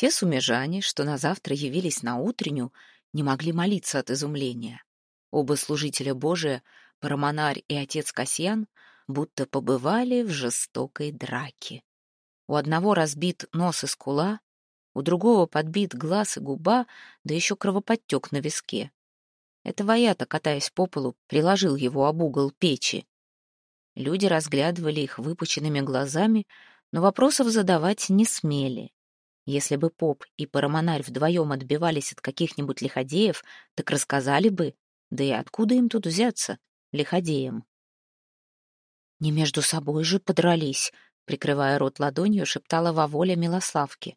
Те сумежане, что на завтра явились на утреннюю, не могли молиться от изумления. Оба служителя Божия, Парамонарь и отец Касьян, будто побывали в жестокой драке. У одного разбит нос и скула, у другого подбит глаз и губа, да еще кровоподтек на виске. Это Ваята, катаясь по полу, приложил его об угол печи. Люди разглядывали их выпученными глазами, но вопросов задавать не смели. Если бы поп и парамонарь вдвоем отбивались от каких-нибудь лиходеев, так рассказали бы, да и откуда им тут взяться, лиходеям? «Не между собой же подрались», — прикрывая рот ладонью, шептала Воволя Милославке.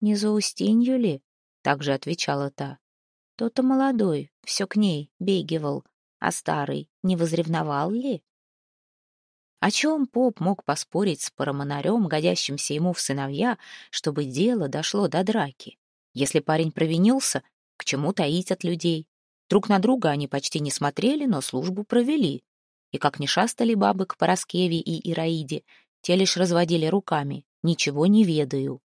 «Не за Устинью ли?» — также отвечала та. «То-то молодой, все к ней бегивал, а старый не возревновал ли?» О чем поп мог поспорить с парамонарем, годящимся ему в сыновья, чтобы дело дошло до драки? Если парень провинился, к чему таить от людей? Друг на друга они почти не смотрели, но службу провели. И как ни шастали бабы к Пороскеве и Ираиде, те лишь разводили руками, ничего не ведаю.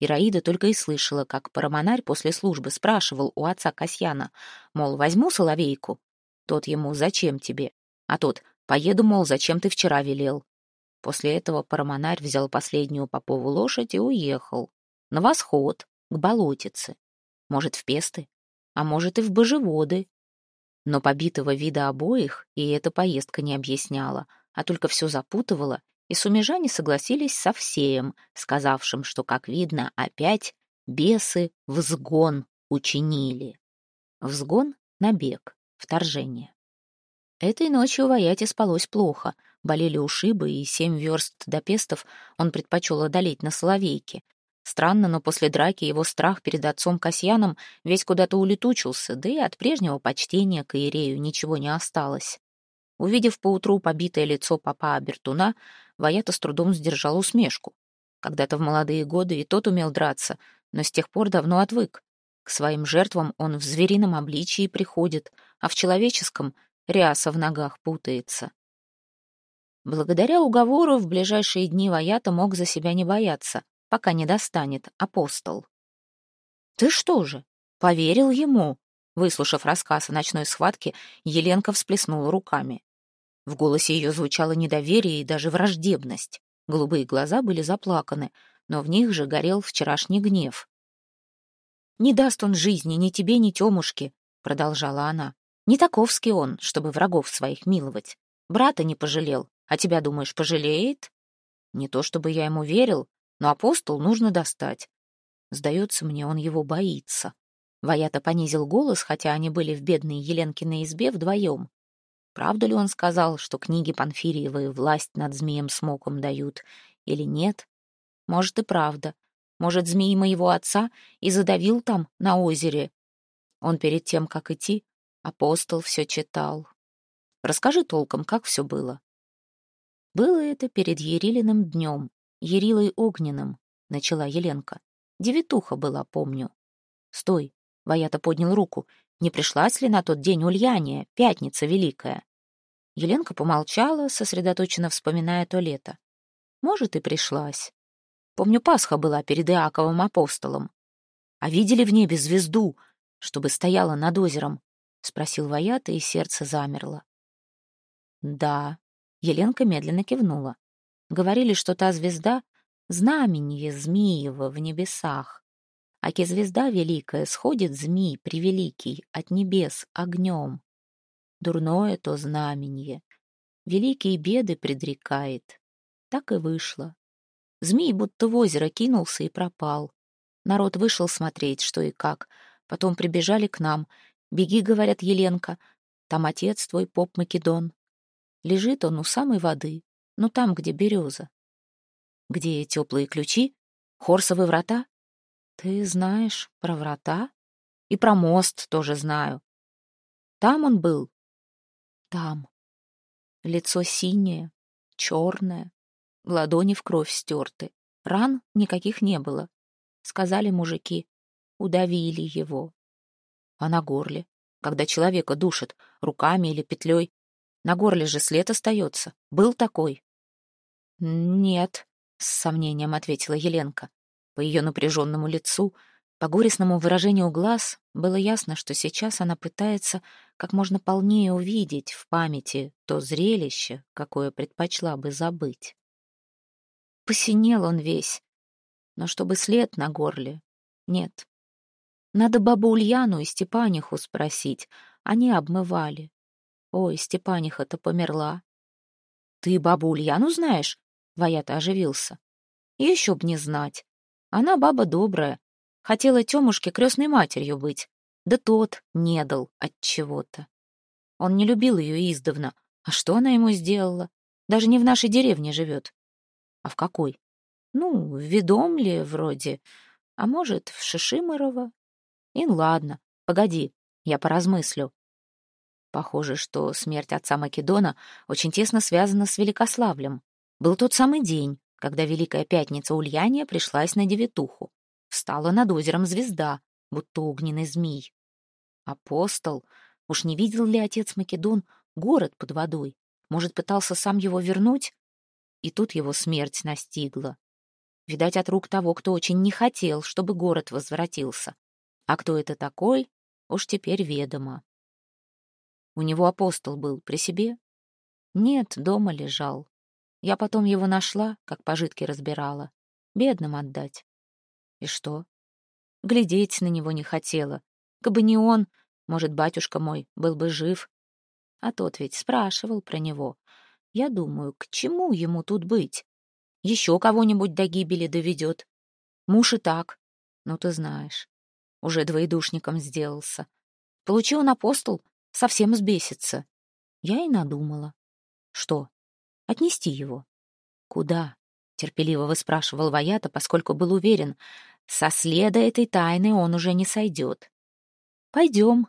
Ираида только и слышала, как парамонарь после службы спрашивал у отца Касьяна, мол, возьму соловейку? Тот ему, зачем тебе? А тот, Поеду, мол, зачем ты вчера велел? После этого парамонарь взял последнюю попову лошадь и уехал. На восход, к болотице. Может, в песты, а может и в божеводы. Но побитого вида обоих и эта поездка не объясняла, а только все запутывала, и сумежане согласились со всеем, сказавшим, что, как видно, опять бесы взгон учинили. Взгон — набег, вторжение. Этой ночью Ваяте спалось плохо. Болели ушибы, и семь верст до пестов он предпочел одолеть на Соловейке. Странно, но после драки его страх перед отцом Касьяном весь куда-то улетучился, да и от прежнего почтения к Иерею ничего не осталось. Увидев поутру побитое лицо папа Абертуна, Ваята с трудом сдержал усмешку. Когда-то в молодые годы и тот умел драться, но с тех пор давно отвык. К своим жертвам он в зверином обличии приходит, а в человеческом ряса в ногах путается. Благодаря уговору в ближайшие дни Ваята мог за себя не бояться, пока не достанет апостол. «Ты что же, поверил ему?» Выслушав рассказ о ночной схватке, Еленка всплеснула руками. В голосе ее звучало недоверие и даже враждебность. Голубые глаза были заплаканы, но в них же горел вчерашний гнев. «Не даст он жизни ни тебе, ни Темушке», — продолжала она. Не таковский он, чтобы врагов своих миловать. Брата не пожалел, а тебя, думаешь, пожалеет? Не то чтобы я ему верил, но апостол нужно достать. Сдается мне, он его боится. Ваята понизил голос, хотя они были в бедной Еленкиной избе вдвоем. Правда ли он сказал, что книги Панфириевой власть над змеем смоком дают, или нет? Может, и правда. Может, змеи моего отца и задавил там, на озере. Он перед тем, как идти, Апостол все читал. Расскажи толком, как все было. Было это перед Ерилиным днем, Ерилой огненным, начала Еленка. Девятуха была, помню. Стой, Ваята поднял руку. Не пришлась ли на тот день Ульяния, пятница великая? Еленка помолчала, сосредоточенно вспоминая то лето. Может, и пришлась. Помню, Пасха была перед Иаковым апостолом. А видели в небе звезду, чтобы стояла над озером? — спросил Ваята, и сердце замерло. «Да», — Еленка медленно кивнула. «Говорили, что та звезда — знаменье Змеева в небесах. Аки звезда великая сходит змей превеликий от небес огнем. Дурное то знаменье, великие беды предрекает. Так и вышло. Змей будто в озеро кинулся и пропал. Народ вышел смотреть, что и как. Потом прибежали к нам — Беги, говорят, Еленка, там отец твой, поп Македон. Лежит он у самой воды, ну там, где береза. Где теплые ключи? Хорсовы врата? Ты знаешь про врата? И про мост тоже знаю. Там он был? Там. Лицо синее, черное, ладони в кровь стерты. Ран никаких не было. Сказали мужики, удавили его, а на горле? Когда человека душат руками или петлей, на горле же след остается. Был такой? Нет, с сомнением ответила Еленка. По ее напряженному лицу, по горестному выражению глаз было ясно, что сейчас она пытается как можно полнее увидеть в памяти то зрелище, какое предпочла бы забыть. Посинел он весь, но чтобы след на горле — нет. Надо бабу Ульяну и Степаниху спросить, они обмывали. Ой, Степаниха-то померла. Ты бабу Ульяну знаешь? Ваята оживился. Еще б не знать. Она баба добрая. Хотела Тёмушке крестной матерью быть. Да тот не дал от чего-то. Он не любил ее издавна. А что она ему сделала? Даже не в нашей деревне живет. А в какой? Ну, в Ведомле вроде. А может, в Шишиморово? И ладно, погоди, я поразмыслю. Похоже, что смерть отца Македона очень тесно связана с Великославлем. Был тот самый день, когда Великая Пятница Ульяния пришлась на девятуху. Встала над озером звезда, будто огненный змей. Апостол, уж не видел ли отец Македон город под водой? Может, пытался сам его вернуть? И тут его смерть настигла. Видать, от рук того, кто очень не хотел, чтобы город возвратился. А кто это такой, уж теперь ведомо. У него апостол был при себе? Нет, дома лежал. Я потом его нашла, как пожитки разбирала. Бедным отдать. И что? Глядеть на него не хотела. Кабы не он, может, батюшка мой был бы жив. А тот ведь спрашивал про него. Я думаю, к чему ему тут быть? Еще кого-нибудь до гибели доведет. Муж и так, ну ты знаешь, уже двоедушником сделался. Получил он апостол, совсем сбесится. Я и надумала. Что? Отнести его? Куда? Терпеливо выспрашивал Ваята, поскольку был уверен, со следа этой тайны он уже не сойдет. Пойдем.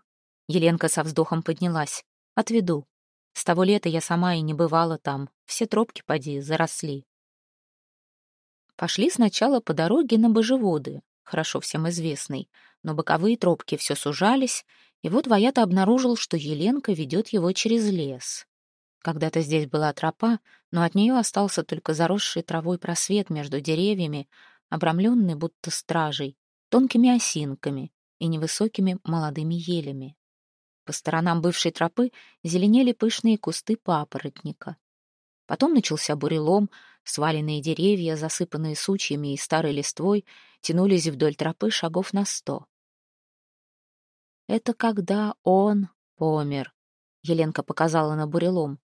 Еленка со вздохом поднялась. Отведу. С того лета я сама и не бывала там. Все тропки, поди, заросли. Пошли сначала по дороге на Божеводы, хорошо всем известной, но боковые тропки все сужались, и вот Ваята обнаружил, что Еленка ведет его через лес. Когда-то здесь была тропа, но от нее остался только заросший травой просвет между деревьями, обрамленный будто стражей, тонкими осинками и невысокими молодыми елями. По сторонам бывшей тропы зеленели пышные кусты папоротника. Потом начался бурелом, сваленные деревья, засыпанные сучьями и старой листвой, тянулись вдоль тропы шагов на сто. Это когда он помер. Еленка показала на бурелом.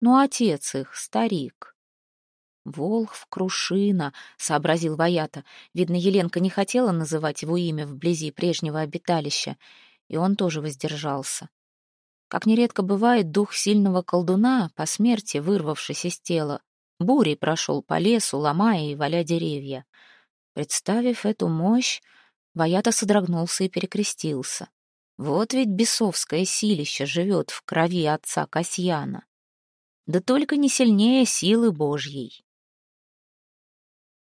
Ну, отец их, старик. Волхв Крушина, сообразил Ваята. Видно, Еленка не хотела называть его имя вблизи прежнего обиталища, и он тоже воздержался. Как нередко бывает, дух сильного колдуна, по смерти вырвавшись из тела, бурей прошел по лесу, ломая и валя деревья. Представив эту мощь, Ваята содрогнулся и перекрестился. Вот ведь бесовское силище живет в крови отца Касьяна. Да только не сильнее силы Божьей.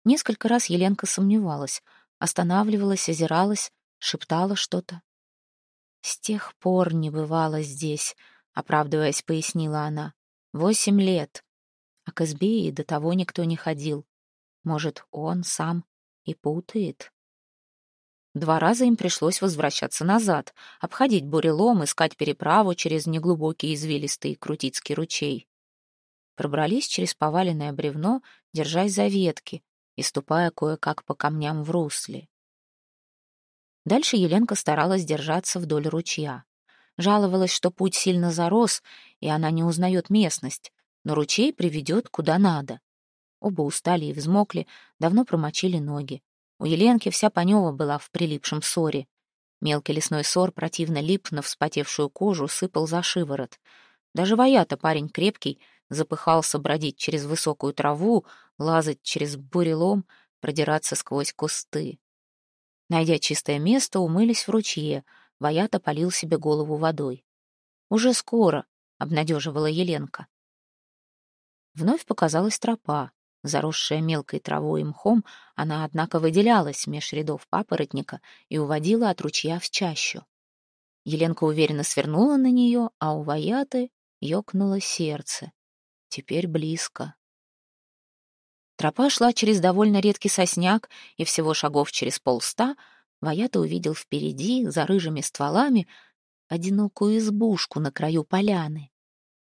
Несколько раз Еленка сомневалась, останавливалась, озиралась, шептала что-то. «С тех пор не бывало здесь», — оправдываясь, пояснила она. «Восемь лет. А к избе и до того никто не ходил. Может, он сам и путает?» Два раза им пришлось возвращаться назад, обходить бурелом, искать переправу через неглубокий извилистый Крутицкий ручей. Пробрались через поваленное бревно, держась за ветки и ступая кое-как по камням в русле. Дальше Еленка старалась держаться вдоль ручья. Жаловалась, что путь сильно зарос, и она не узнает местность, но ручей приведет куда надо. Оба устали и взмокли, давно промочили ноги. У Еленки вся Панева была в прилипшем ссоре. Мелкий лесной сор противно лип на вспотевшую кожу, сыпал за шиворот. Даже воята парень крепкий, запыхался бродить через высокую траву, лазать через бурелом, продираться сквозь кусты. Найдя чистое место, умылись в ручье. Ваята полил себе голову водой. «Уже скоро», — обнадеживала Еленка. Вновь показалась тропа. Заросшая мелкой травой и мхом, она, однако, выделялась меж рядов папоротника и уводила от ручья в чащу. Еленка уверенно свернула на нее, а у Ваяты ёкнуло сердце. Теперь близко. Тропа шла через довольно редкий сосняк, и всего шагов через полста Ваята увидел впереди, за рыжими стволами, одинокую избушку на краю поляны.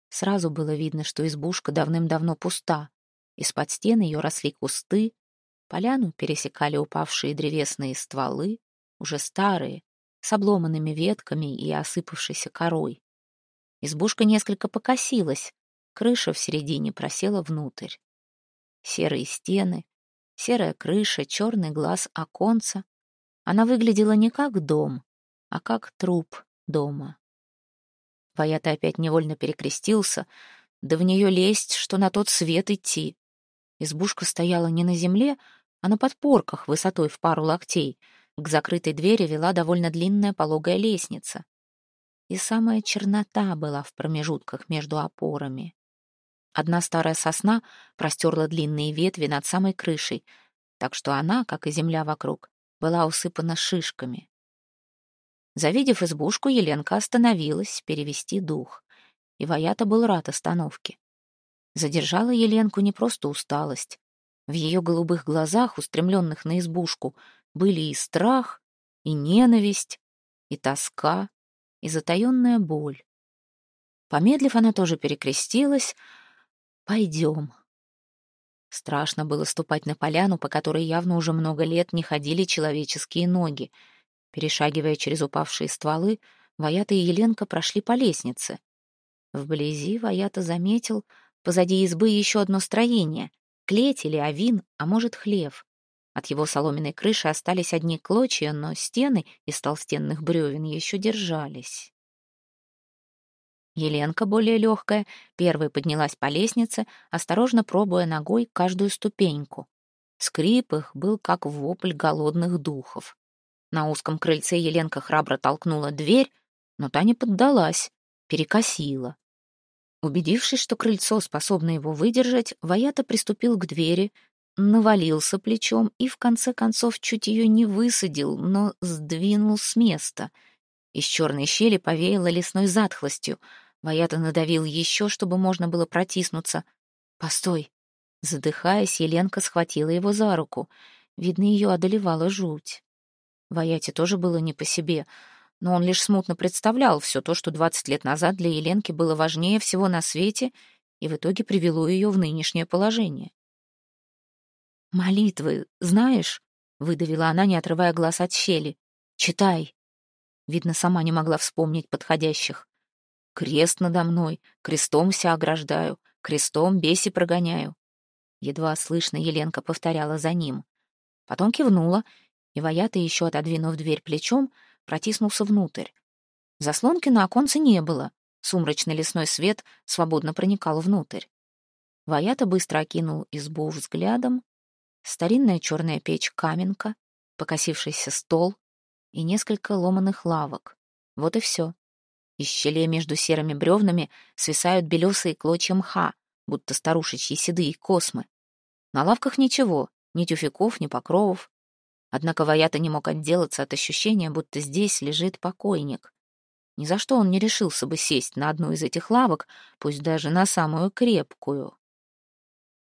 Сразу было видно, что избушка давным-давно пуста. Из-под стен ее росли кусты, поляну пересекали упавшие древесные стволы, уже старые, с обломанными ветками и осыпавшейся корой. Избушка несколько покосилась, крыша в середине просела внутрь. Серые стены, серая крыша, черный глаз оконца. Она выглядела не как дом, а как труп дома. Ваята опять невольно перекрестился, да в нее лезть, что на тот свет идти. Избушка стояла не на земле, а на подпорках высотой в пару локтей. К закрытой двери вела довольно длинная пологая лестница. И самая чернота была в промежутках между опорами. Одна старая сосна простерла длинные ветви над самой крышей, так что она, как и земля вокруг, была усыпана шишками. Завидев избушку, Еленка остановилась перевести дух. И Ваята был рад остановке. Задержала Еленку не просто усталость. В ее голубых глазах, устремленных на избушку, были и страх, и ненависть, и тоска, и затаенная боль. Помедлив, она тоже перекрестилась, Пойдем. Страшно было ступать на поляну, по которой явно уже много лет не ходили человеческие ноги. Перешагивая через упавшие стволы, Ваята и Еленка прошли по лестнице. Вблизи Ваята заметил позади избы еще одно строение — клеть или авин, а может, хлев. От его соломенной крыши остались одни клочья, но стены из толстенных бревен еще держались. Еленка, более легкая, первой поднялась по лестнице, осторожно пробуя ногой каждую ступеньку. Скрип их был как вопль голодных духов. На узком крыльце Еленка храбро толкнула дверь, но та не поддалась, перекосила. Убедившись, что крыльцо способно его выдержать, Ваята приступил к двери, навалился плечом и, в конце концов, чуть ее не высадил, но сдвинул с места. Из черной щели повеяло лесной затхлостью — Ваята надавил еще, чтобы можно было протиснуться. «Постой!» Задыхаясь, Еленка схватила его за руку. Видно, ее одолевала жуть. Ваяте тоже было не по себе, но он лишь смутно представлял все то, что двадцать лет назад для Еленки было важнее всего на свете и в итоге привело ее в нынешнее положение. «Молитвы, знаешь?» — выдавила она, не отрывая глаз от щели. «Читай». Видно, сама не могла вспомнить подходящих. Крест надо мной, крестом ся ограждаю, крестом беси прогоняю. Едва слышно Еленка повторяла за ним. Потом кивнула, и Ваята, еще отодвинув дверь плечом, протиснулся внутрь. Заслонки на оконце не было, сумрачный лесной свет свободно проникал внутрь. Ваята быстро окинул избу взглядом. Старинная черная печь-каменка, покосившийся стол и несколько ломаных лавок. Вот и все. Из щелей между серыми бревнами свисают белесые клочья мха, будто старушечьи седые космы. На лавках ничего, ни тюфяков, ни покровов. Однако Ваята не мог отделаться от ощущения, будто здесь лежит покойник. Ни за что он не решился бы сесть на одну из этих лавок, пусть даже на самую крепкую.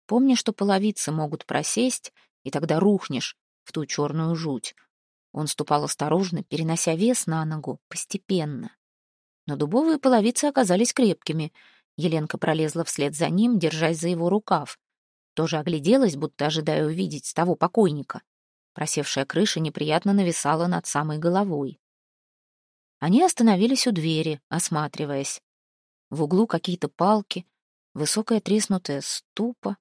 Помня, что половицы могут просесть, и тогда рухнешь в ту черную жуть, он ступал осторожно, перенося вес на ногу постепенно но дубовые половицы оказались крепкими. Еленка пролезла вслед за ним, держась за его рукав. Тоже огляделась, будто ожидая увидеть того покойника. Просевшая крыша неприятно нависала над самой головой. Они остановились у двери, осматриваясь. В углу какие-то палки, высокая треснутая ступа,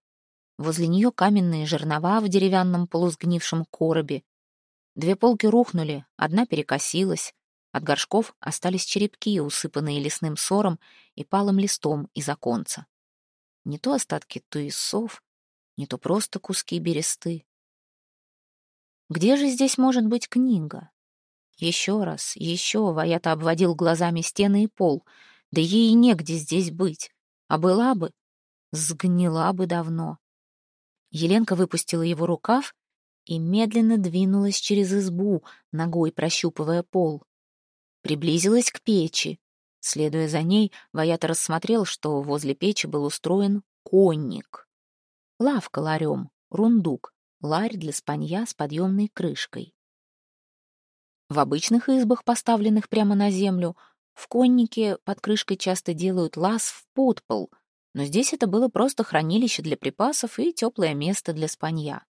возле нее каменные жернова в деревянном полусгнившем коробе. Две полки рухнули, одна перекосилась, от горшков остались черепки, усыпанные лесным сором и палым листом из оконца. Не то остатки туесов, не то просто куски бересты. Где же здесь может быть книга? Еще раз, еще Ваята обводил глазами стены и пол. Да ей негде здесь быть. А была бы, сгнила бы давно. Еленка выпустила его рукав и медленно двинулась через избу, ногой прощупывая пол приблизилась к печи. Следуя за ней, Ваята рассмотрел, что возле печи был устроен конник. Лавка ларем, рундук, ларь для спанья с подъемной крышкой. В обычных избах, поставленных прямо на землю, в коннике под крышкой часто делают лаз в подпол, но здесь это было просто хранилище для припасов и теплое место для спанья.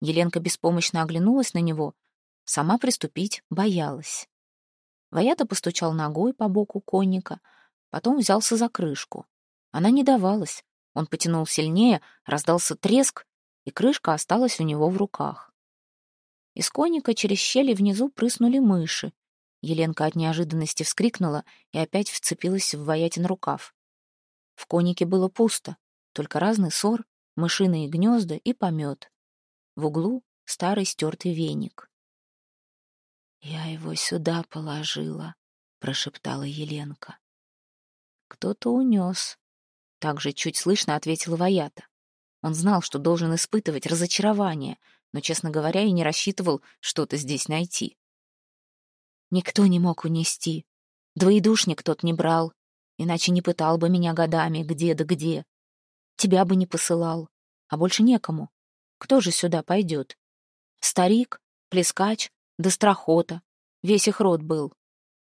Еленка беспомощно оглянулась на него, сама приступить боялась. Ваята постучал ногой по боку конника, потом взялся за крышку. Она не давалась. Он потянул сильнее, раздался треск, и крышка осталась у него в руках. Из конника через щели внизу прыснули мыши. Еленка от неожиданности вскрикнула и опять вцепилась в Ваятин рукав. В коннике было пусто, только разный сор, мышиные гнезда и помет. В углу старый стертый веник. «Я его сюда положила», — прошептала Еленка. «Кто-то унес», — также чуть слышно ответила Ваята. Он знал, что должен испытывать разочарование, но, честно говоря, и не рассчитывал что-то здесь найти. Никто не мог унести. Двоедушник тот не брал, иначе не пытал бы меня годами, где да где. Тебя бы не посылал, а больше некому. Кто же сюда пойдет? Старик, плескач, да страхота. Весь их род был.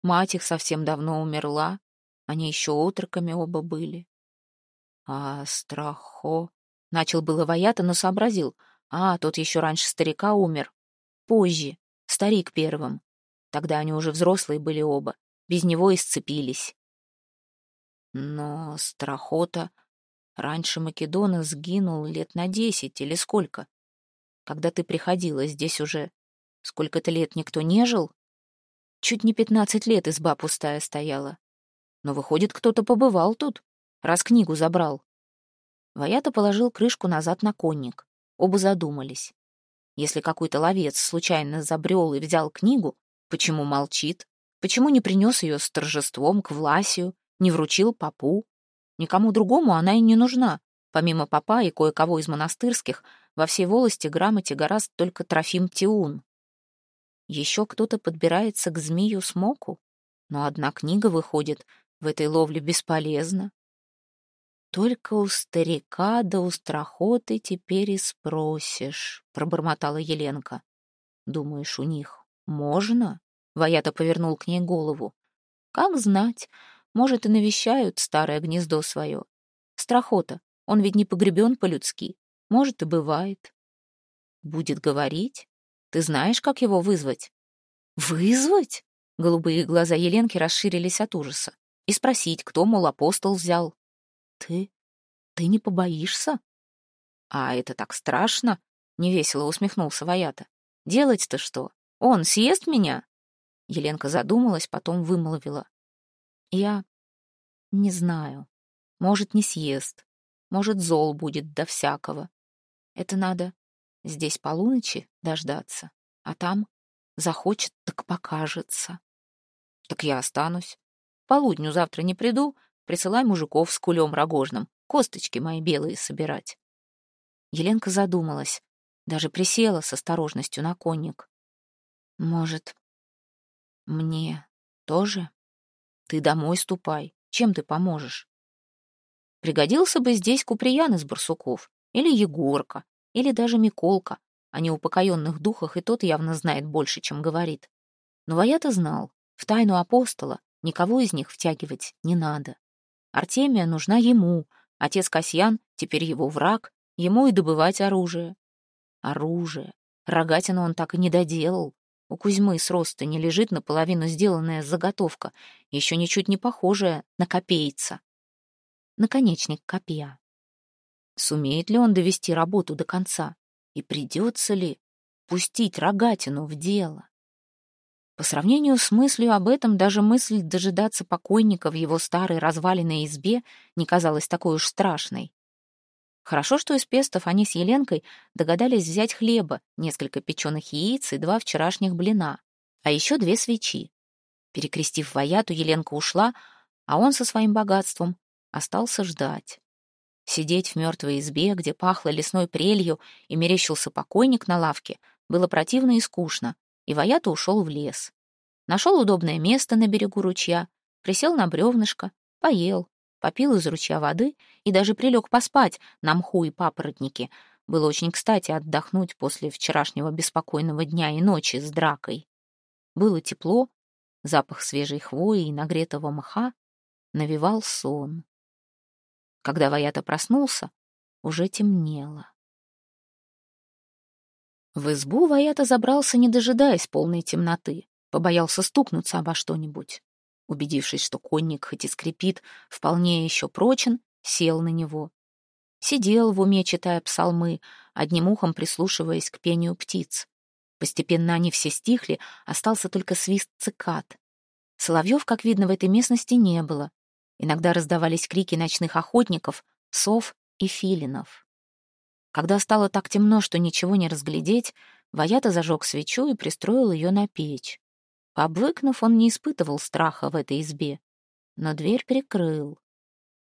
Мать их совсем давно умерла, они еще отроками оба были. А страхо... Начал было Ваята, но сообразил. А, тот еще раньше старика умер. Позже. Старик первым. Тогда они уже взрослые были оба. Без него исцепились. Но страхота... Раньше Македона сгинул лет на десять или сколько? Когда ты приходила, здесь уже сколько-то лет никто не жил? Чуть не пятнадцать лет изба пустая стояла. Но, выходит, кто-то побывал тут, раз книгу забрал. Ваята положил крышку назад на конник. Оба задумались. Если какой-то ловец случайно забрел и взял книгу, почему молчит? Почему не принес ее с торжеством к Власию, не вручил попу? Никому другому она и не нужна. Помимо папа и кое-кого из монастырских, во всей волости грамоте гораздо только Трофим Тиун. Еще кто-то подбирается к змею смоку, но одна книга выходит в этой ловле бесполезна. Только у старика да у страхоты теперь и спросишь, пробормотала Еленка. Думаешь, у них можно? Ваята повернул к ней голову. Как знать, может, и навещают старое гнездо свое. Страхота, он ведь не погребен по-людски. Может, и бывает. Будет говорить? Ты знаешь, как его вызвать? Вызвать? Голубые глаза Еленки расширились от ужаса. И спросить, кто, мол, апостол взял. Ты? Ты не побоишься? А это так страшно, невесело усмехнулся Ваята. Делать-то что? Он съест меня? Еленка задумалась, потом вымолвила. Я не знаю. Может, не съест. Может, зол будет до всякого. Это надо здесь полуночи дождаться, а там захочет, так покажется. Так я останусь. Полудню завтра не приду, присылай мужиков с кулем рогожным, косточки мои белые собирать. Еленка задумалась, даже присела с осторожностью на конник. Может, мне тоже? Ты домой ступай. Чем ты поможешь? Пригодился бы здесь Куприян из Барсуков, или Егорка, или даже Миколка. О неупокоенных духах и тот явно знает больше, чем говорит. Но Ваята знал, в тайну апостола никого из них втягивать не надо. Артемия нужна ему, отец Касьян теперь его враг, ему и добывать оружие. Оружие. Рогатину он так и не доделал. У Кузьмы с роста не лежит наполовину сделанная заготовка, еще ничуть не похожая на копейца. Наконечник копья. Сумеет ли он довести работу до конца? И придется ли пустить рогатину в дело? По сравнению с мыслью об этом, даже мысль дожидаться покойника в его старой разваленной избе не казалась такой уж страшной. Хорошо, что из пестов они с Еленкой догадались взять хлеба, несколько печеных яиц и два вчерашних блина, а еще две свечи. Перекрестив вояту, Еленка ушла, а он со своим богатством остался ждать. Сидеть в мертвой избе, где пахло лесной прелью и мерещился покойник на лавке, было противно и скучно, и Ваята ушел в лес. Нашел удобное место на берегу ручья, присел на бревнышко, поел, попил из ручья воды и даже прилег поспать на мху и папоротнике, было очень кстати отдохнуть после вчерашнего беспокойного дня и ночи с дракой. Было тепло, запах свежей хвои и нагретого мха навевал сон. Когда Ваята проснулся, уже темнело. В избу Ваята забрался, не дожидаясь полной темноты, побоялся стукнуться обо что-нибудь. Убедившись, что конник хоть и скрипит, вполне еще прочен, сел на него. Сидел в уме, читая псалмы, одним ухом прислушиваясь к пению птиц. Постепенно они все стихли, остался только свист цикад. Соловьев, как видно, в этой местности не было. Иногда раздавались крики ночных охотников, сов и филинов. Когда стало так темно, что ничего не разглядеть, Ваята зажег свечу и пристроил ее на печь. Пообвыкнув, он не испытывал страха в этой избе, но дверь прикрыл.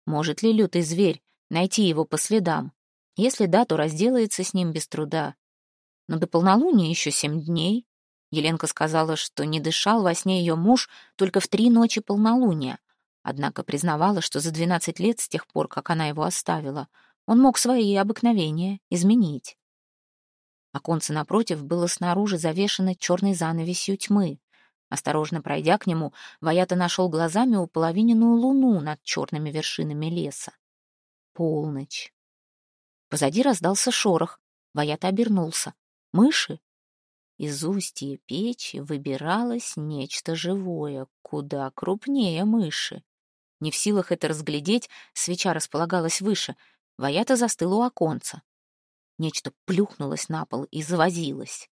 Может ли лютый зверь найти его по следам? Если да, то разделается с ним без труда. Но до полнолуния еще семь дней. Еленка сказала, что не дышал во сне ее муж только в три ночи полнолуния, однако признавала, что за двенадцать лет с тех пор, как она его оставила, он мог свои обыкновения изменить. Оконце напротив было снаружи завешено черной занавесью тьмы. Осторожно пройдя к нему, Ваята нашел глазами уполовиненную луну над черными вершинами леса. Полночь. Позади раздался шорох. Ваята обернулся. Мыши? Из устья печи выбиралось нечто живое, куда крупнее мыши. Не в силах это разглядеть, свеча располагалась выше. Ваята застыл у оконца. Нечто плюхнулось на пол и завозилось.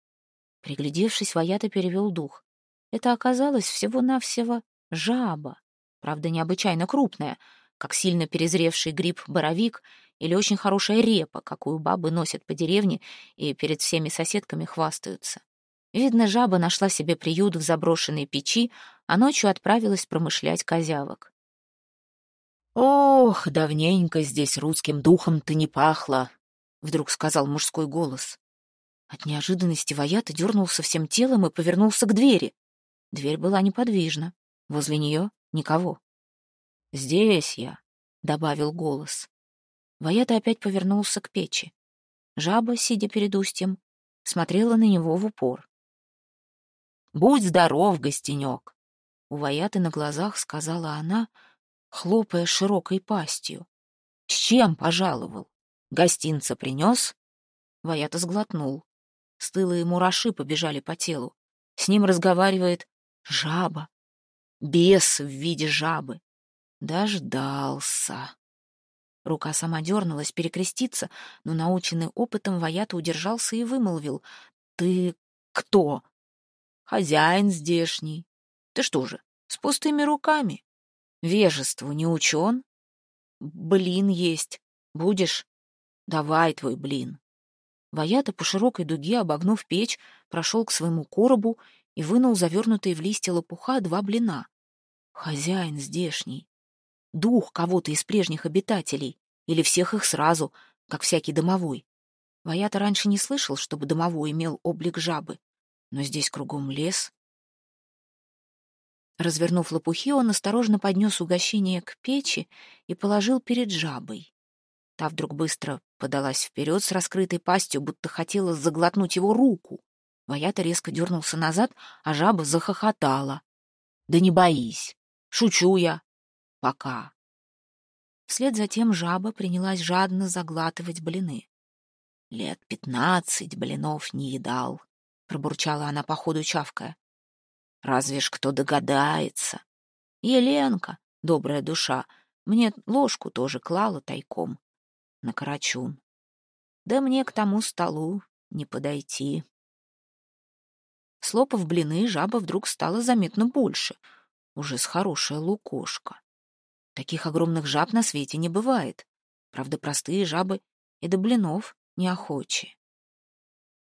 Приглядевшись, Ваята перевел дух. Это оказалось всего-навсего жаба, правда, необычайно крупная, как сильно перезревший гриб-боровик или очень хорошая репа, какую бабы носят по деревне и перед всеми соседками хвастаются. Видно, жаба нашла себе приют в заброшенной печи, а ночью отправилась промышлять козявок. «Ох, давненько здесь русским духом-то не пахло», — вдруг сказал мужской голос. От неожиданности Ваята дернулся всем телом и повернулся к двери. Дверь была неподвижна. Возле нее никого. «Здесь я», — добавил голос. Ваята опять повернулся к печи. Жаба, сидя перед устьем, смотрела на него в упор. «Будь здоров, гостенек!» У Ваяты на глазах сказала она, хлопая широкой пастью. «С чем пожаловал? Гостинца принес?» Ваята сглотнул. Стылые мураши побежали по телу. С ним разговаривает Жаба. Бес в виде жабы. Дождался. Рука сама дернулась перекреститься, но, наученный опытом, Ваята удержался и вымолвил. «Ты кто?» «Хозяин здешний. Ты что же, с пустыми руками? Вежеству не учен? Блин есть. Будешь? Давай твой блин». Ваята по широкой дуге, обогнув печь, прошел к своему коробу и вынул завернутые в листья лопуха два блина. Хозяин здешний. Дух кого-то из прежних обитателей. Или всех их сразу, как всякий домовой. Ваята раньше не слышал, чтобы домовой имел облик жабы. Но здесь кругом лес. Развернув лопухи, он осторожно поднес угощение к печи и положил перед жабой. Та вдруг быстро подалась вперед с раскрытой пастью, будто хотела заглотнуть его руку. Ваята резко дернулся назад, а жаба захохотала. «Да не боись! Шучу я! Пока!» Вслед за тем жаба принялась жадно заглатывать блины. «Лет пятнадцать блинов не едал», — пробурчала она по ходу чавкая. «Разве ж кто догадается? Еленка, добрая душа, мне ложку тоже клала тайком на карачун. Да мне к тому столу не подойти». Слопав блины, жаба вдруг стала заметно больше. Уже с хорошая лукошка. Таких огромных жаб на свете не бывает. Правда, простые жабы и до блинов неохочи.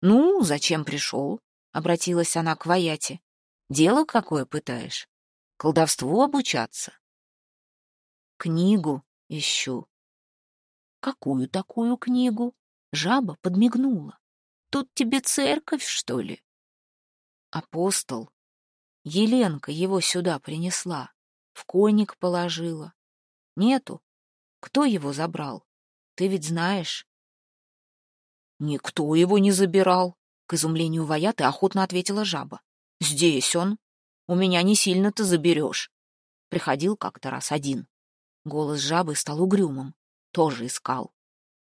«Ну, зачем пришел?» — обратилась она к Ваяте. «Дело какое пытаешь? Колдовству обучаться?» «Книгу ищу». «Какую такую книгу?» Жаба подмигнула. «Тут тебе церковь, что ли?» Апостол. Еленка его сюда принесла, в конник положила. Нету. Кто его забрал? Ты ведь знаешь. Никто его не забирал. К изумлению Ваяты охотно ответила жаба. Здесь он. У меня не сильно ты заберешь. Приходил как-то раз один. Голос жабы стал угрюмым. Тоже искал.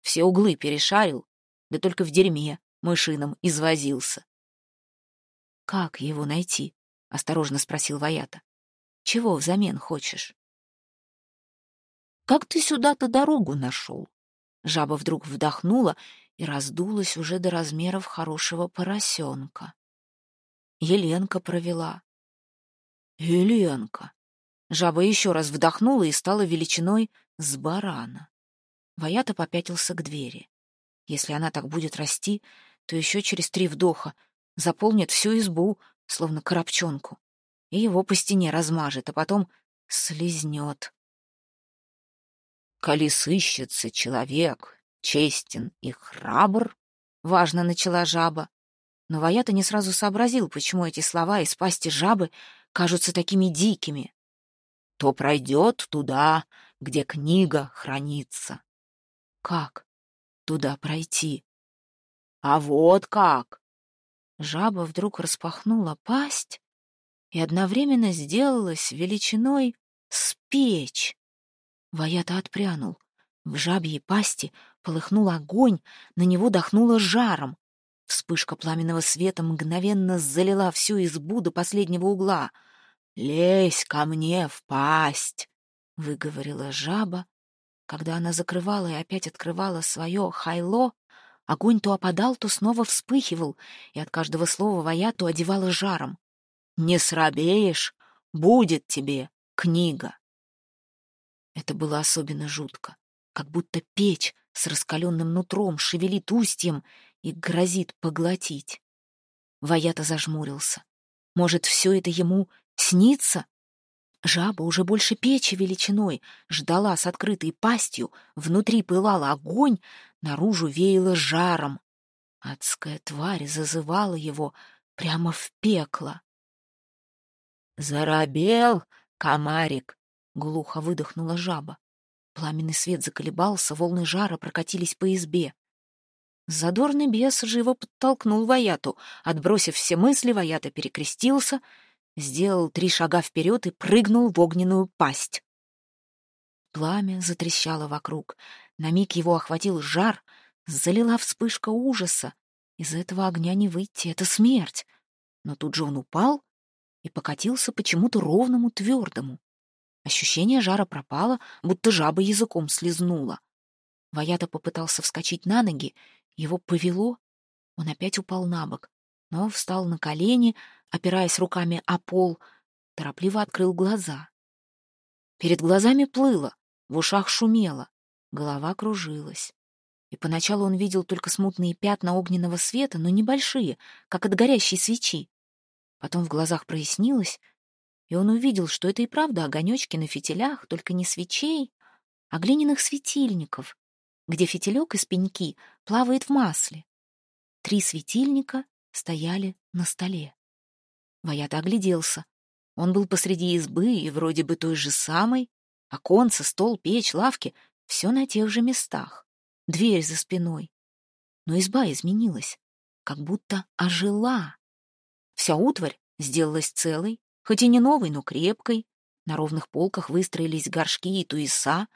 Все углы перешарил, да только в дерьме мышином извозился. «Как его найти?» — осторожно спросил Ваята. «Чего взамен хочешь?» «Как ты сюда-то дорогу нашел?» Жаба вдруг вдохнула и раздулась уже до размеров хорошего поросенка. Еленка провела. Еленка. Жаба еще раз вдохнула и стала величиной с барана. Ваята попятился к двери. Если она так будет расти, то еще через три вдоха заполнит всю избу, словно коробчонку, и его по стене размажет, а потом слезнет. «Коли сыщется человек, честен и храбр», — важно начала жаба. Но Ваята не сразу сообразил, почему эти слова из пасти жабы кажутся такими дикими. «То пройдет туда, где книга хранится». «Как туда пройти?» «А вот как!» Жаба вдруг распахнула пасть и одновременно сделалась величиной с печь. Ваята отпрянул. В жабьей пасти полыхнул огонь, на него дохнуло жаром. Вспышка пламенного света мгновенно залила всю избу до последнего угла. «Лезь ко мне в пасть!» — выговорила жаба. Когда она закрывала и опять открывала свое хайло, огонь то опадал, то снова вспыхивал, и от каждого слова Ваяту одевала жаром. «Не срабеешь, будет тебе книга!» Это было особенно жутко, как будто печь с раскаленным нутром шевелит устьем и грозит поглотить. Ваята зажмурился. Может, все это ему снится? Жаба уже больше печи величиной, ждала с открытой пастью, внутри пылал огонь, наружу веяло жаром. Адская тварь зазывала его прямо в пекло. «Заробел, комарик!» — глухо выдохнула жаба. Пламенный свет заколебался, волны жара прокатились по избе. Задорный бес живо подтолкнул Ваяту. Отбросив все мысли, Ваята перекрестился, сделал три шага вперед и прыгнул в огненную пасть. Пламя затрещало вокруг. На миг его охватил жар, залила вспышка ужаса. Из этого огня не выйти — это смерть. Но тут же он упал и покатился почему-то ровному, твердому. Ощущение жара пропало, будто жаба языком слезнула. Ваята попытался вскочить на ноги, его повело, он опять упал на бок, но встал на колени, опираясь руками о пол, торопливо открыл глаза. Перед глазами плыло, в ушах шумело, голова кружилась. И поначалу он видел только смутные пятна огненного света, но небольшие, как от горящей свечи. Потом в глазах прояснилось, и он увидел, что это и правда огонечки на фитилях, только не свечей, а глиняных светильников, где фитилек из пеньки плавает в масле. Три светильника стояли на столе. Ваята огляделся. Он был посреди избы и вроде бы той же самой. Оконце, стол, печь, лавки — все на тех же местах. Дверь за спиной. Но изба изменилась, как будто ожила. Вся утварь сделалась целой, хоть и не новой, но крепкой. На ровных полках выстроились горшки и туеса,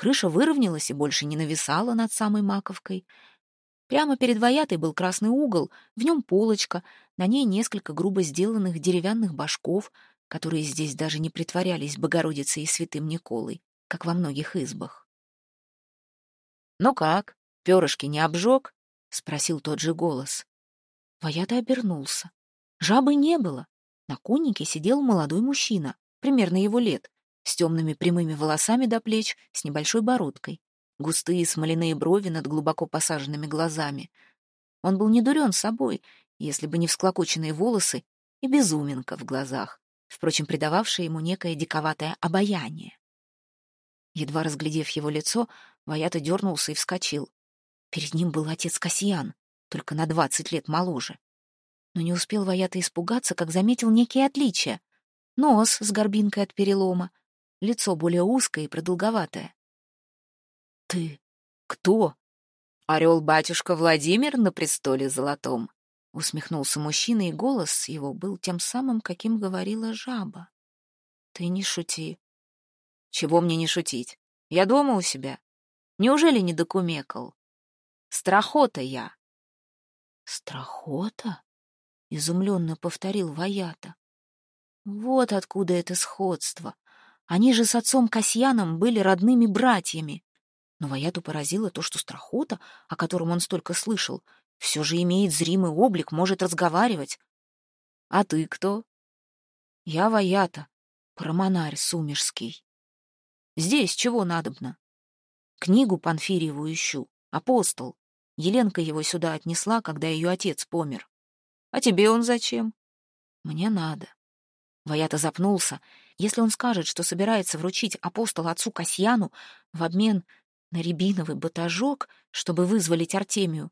крыша выровнялась и больше не нависала над самой маковкой. Прямо перед воятой был красный угол, в нем полочка, на ней несколько грубо сделанных деревянных башков, которые здесь даже не притворялись Богородицей и Святым Николой, как во многих избах. «Ну как, перышки не обжег?» — спросил тот же голос. Воята обернулся. Жабы не было. На коннике сидел молодой мужчина, примерно его лет, с темными прямыми волосами до плеч, с небольшой бородкой, густые смоляные брови над глубоко посаженными глазами. Он был недурен собой, если бы не всклокоченные волосы и безуминка в глазах, впрочем, придававшая ему некое диковатое обаяние. Едва разглядев его лицо, Ваята дернулся и вскочил. Перед ним был отец Касьян, только на двадцать лет моложе. Но не успел Ваята испугаться, как заметил некие отличия. Нос с горбинкой от перелома, лицо более узкое и продолговатое. «Ты кто?» Орел-батюшка Владимир на престоле золотом. Усмехнулся мужчина, и голос его был тем самым, каким говорила жаба. Ты не шути. Чего мне не шутить? Я дома у себя. Неужели не докумекал? Страхота я. Страхота? Изумленно повторил Ваята. Вот откуда это сходство. Они же с отцом Касьяном были родными братьями. Но Ваяту поразило то, что Страхота, о котором он столько слышал, все же имеет зримый облик, может разговаривать. А ты кто? Я Ваята, промонарь сумерский. Здесь чего надобно? Книгу Панфириеву ищу, апостол. Еленка его сюда отнесла, когда ее отец помер. А тебе он зачем? Мне надо. Ваята запнулся. Если он скажет, что собирается вручить апостол отцу Касьяну в обмен на рябиновый батажок, чтобы вызволить Артемию.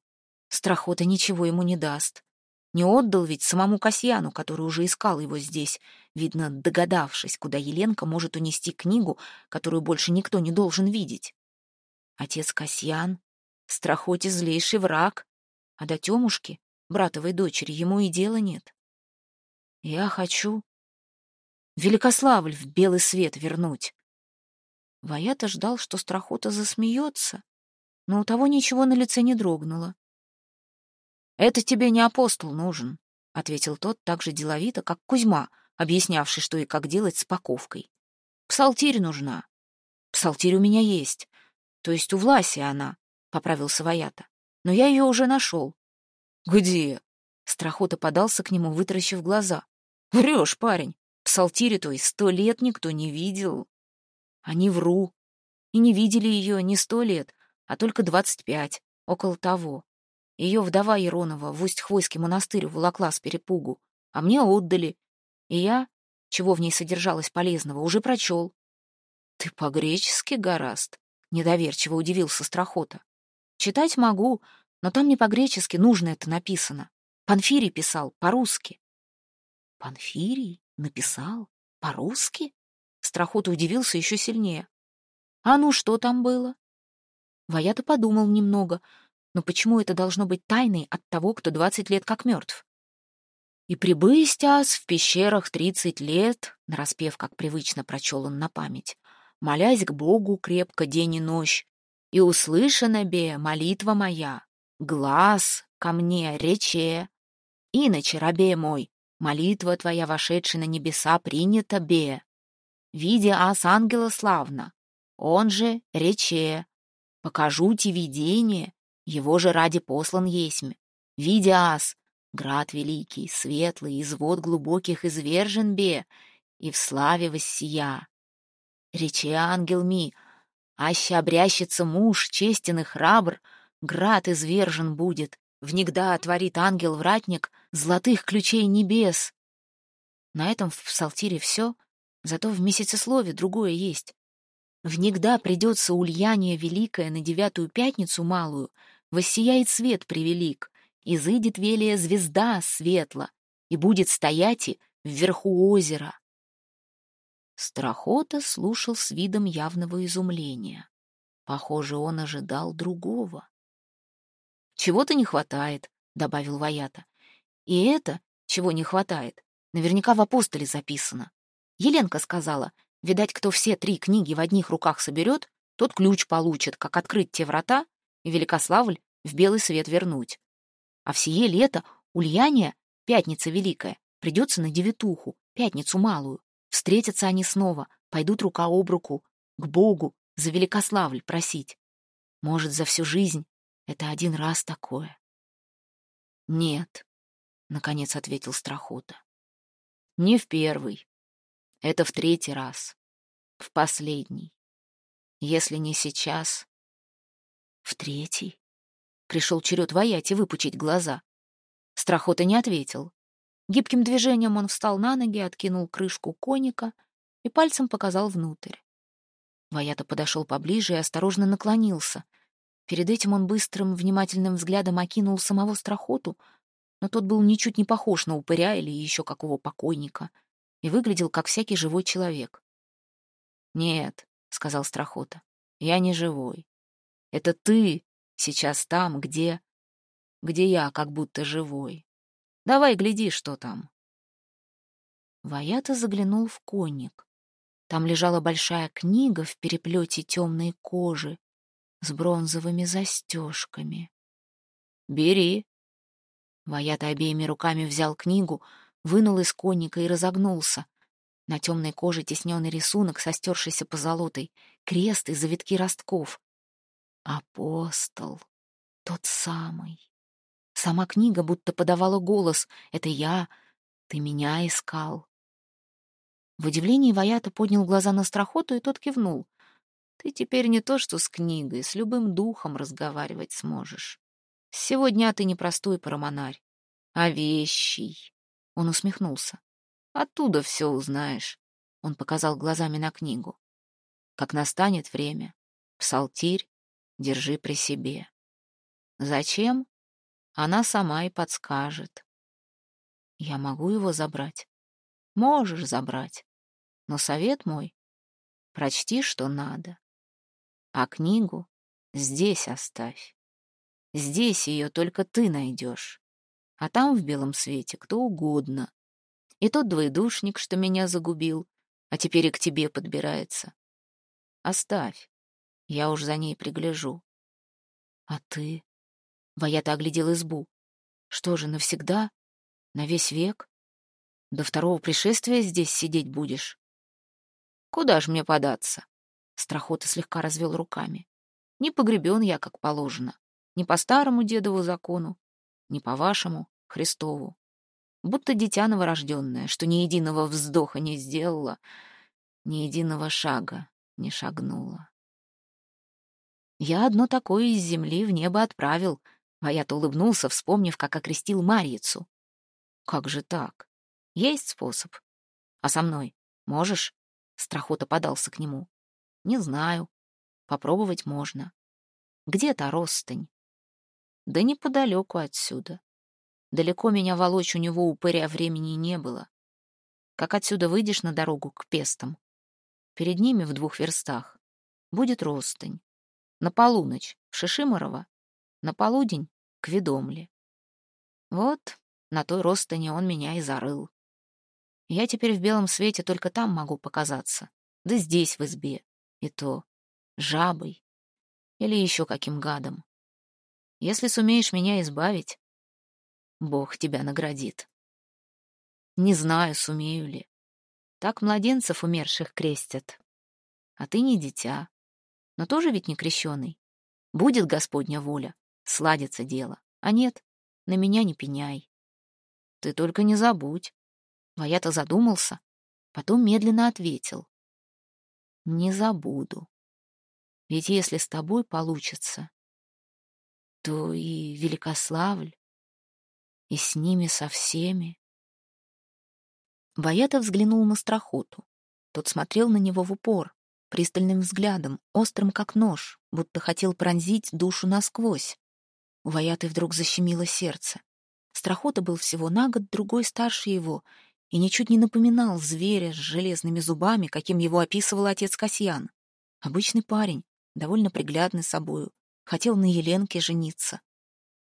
Страхота ничего ему не даст. Не отдал ведь самому Касьяну, который уже искал его здесь, видно, догадавшись, куда Еленка может унести книгу, которую больше никто не должен видеть. Отец Касьян, Страхоте злейший враг, а до Тёмушки, братовой дочери, ему и дела нет. Я хочу Великославль в белый свет вернуть. Ваята ждал, что Страхота засмеется, но у того ничего на лице не дрогнуло. «Это тебе не апостол нужен», — ответил тот так же деловито, как Кузьма, объяснявший, что и как делать с паковкой. «Псалтирь нужна. Псалтирь у меня есть. То есть у Власи она», — поправился Ваята. «Но я ее уже нашел». «Где?» — Страхота подался к нему, вытаращив глаза. «Врешь, парень. Псалтири то и сто лет никто не видел». Они вру. И не видели ее не сто лет, а только двадцать пять, около того. Ее вдова Еронова в Усть-Хвойский монастырь уволокла с перепугу, а мне отдали. И я, чего в ней содержалось полезного, уже прочел. Ты по-гречески гораст? Недоверчиво удивился Страхота. Читать могу, но там не по-гречески нужно это написано. Панфирий писал по-русски. Панфирий написал по-русски? Страхота удивился еще сильнее. «А ну, что там было?» Ваята подумал немного, но почему это должно быть тайной от того, кто двадцать лет как мертв? «И прибыстяс в пещерах тридцать лет», — нараспев, как привычно прочел он на память, «молясь к Богу крепко день и ночь, и услышана бе молитва моя, глаз ко мне рече, иначе, рабе мой, молитва твоя, вошедшая на небеса, принята бе, видя ас ангела славно, он же рече, покажу те видение, его же ради послан есмь, видя ас, град великий, светлый, извод глубоких извержен бе, и в славе воссия. Рече ангел ми, аще обрящется муж, честен и храбр, град извержен будет, внегда отворит ангел-вратник золотых ключей небес. На этом в псалтире все — Зато в месяцеслове другое есть. Внегда придется Ульяния Великая на девятую пятницу малую, воссияет свет превелик, изыдет велия звезда светла, и будет стоять и вверху озера. Страхота слушал с видом явного изумления. Похоже, он ожидал другого. «Чего-то не хватает», — добавил Ваята. «И это, чего не хватает, наверняка в апостоле записано. Еленка сказала, видать, кто все три книги в одних руках соберет, тот ключ получит, как открыть те врата и Великославль в белый свет вернуть. А в сие лето Ульяния, пятница великая, придется на девятуху, пятницу малую. Встретятся они снова, пойдут рука об руку, к Богу, за Великославль просить. Может, за всю жизнь это один раз такое. Нет, — наконец ответил Страхота. Не в первый. Это в третий раз. В последний. Если не сейчас, в третий. Пришел черед воять и выпучить глаза. Страхота не ответил. Гибким движением он встал на ноги, откинул крышку коника и пальцем показал внутрь. Ваята подошел поближе и осторожно наклонился. Перед этим он быстрым, внимательным взглядом окинул самого страхоту, но тот был ничуть не похож на упыря или еще какого покойника — и выглядел как всякий живой человек. «Нет», — сказал Страхота, — «я не живой. Это ты Сейчас там, где... Где я как будто живой. Давай гляди, что там. Ваята заглянул в конник. Там лежала большая книга в переплете темной кожи с бронзовыми застежками. «Бери». Ваята обеими руками взял книгу, вынул из конника и разогнулся. На темной коже тесненный рисунок со стершейся позолотой, крест и завитки ростков. Апостол. Тот самый. Сама книга будто подавала голос. «Это я. Ты меня искал». В удивлении Ваята поднял глаза на страхоту, и тот кивнул. «Ты теперь не то что с книгой, с любым духом разговаривать сможешь. Сегодня ты не простой парамонарь, а вещий». Он усмехнулся. «Оттуда все узнаешь». Он показал глазами на книгу. «Как настанет время, псалтирь держи при себе». «Зачем?» Она сама и подскажет. «Я могу его забрать?» «Можешь забрать. Но совет мой — прочти, что надо. А книгу здесь оставь. Здесь ее только ты найдешь. А там в белом свете кто угодно. И тот двоедушник, что меня загубил, а теперь и к тебе подбирается. Оставь. Я уж за ней пригляжу. А ты? Ваята оглядел избу. Что же, навсегда? На весь век? До второго пришествия здесь сидеть будешь? Куда ж мне податься? Страхота слегка развел руками. Не погребен я, как положено. Не по старому дедову закону, не по вашему, Христову. Будто дитя новорожденное, что ни единого вздоха не сделала, ни единого шага не шагнула. Я одно такое из земли в небо отправил, а я-то улыбнулся, вспомнив, как окрестил Марьицу. Как же так? Есть способ. А со мной можешь? Страхота подался к нему. Не знаю. Попробовать можно. Где та ростань? Да неподалеку отсюда. Далеко меня волочь у него упыря времени не было. Как отсюда выйдешь на дорогу к пестам? Перед ними в двух верстах будет ростань. На полуночь в Шишиморово, на полудень к Ведомле. Вот на той ростане он меня и зарыл. Я теперь в белом свете только там могу показаться. Да здесь, в избе. И то жабой. Или еще каким гадом. Если сумеешь меня избавить, Бог тебя наградит. Не знаю, сумею ли. Так младенцев умерших крестят. А ты не дитя, но тоже ведь не крещеный. Будет Господня воля, сладится дело. А нет, на меня не пеняй. Ты только не забудь, Ваята задумался, потом медленно ответил. «Не забуду. Ведь если с тобой получится, то и Великославль, и с ними со всеми». Ваята взглянул на страхоту. Тот смотрел на него в упор, пристальным взглядом, острым как нож, будто хотел пронзить душу насквозь. У Ваяты вдруг защемило сердце. Страхота был всего на год другой старше его и ничуть не напоминал зверя с железными зубами, каким его описывал отец Касьян. Обычный парень, довольно приглядный собою, хотел на Еленке жениться.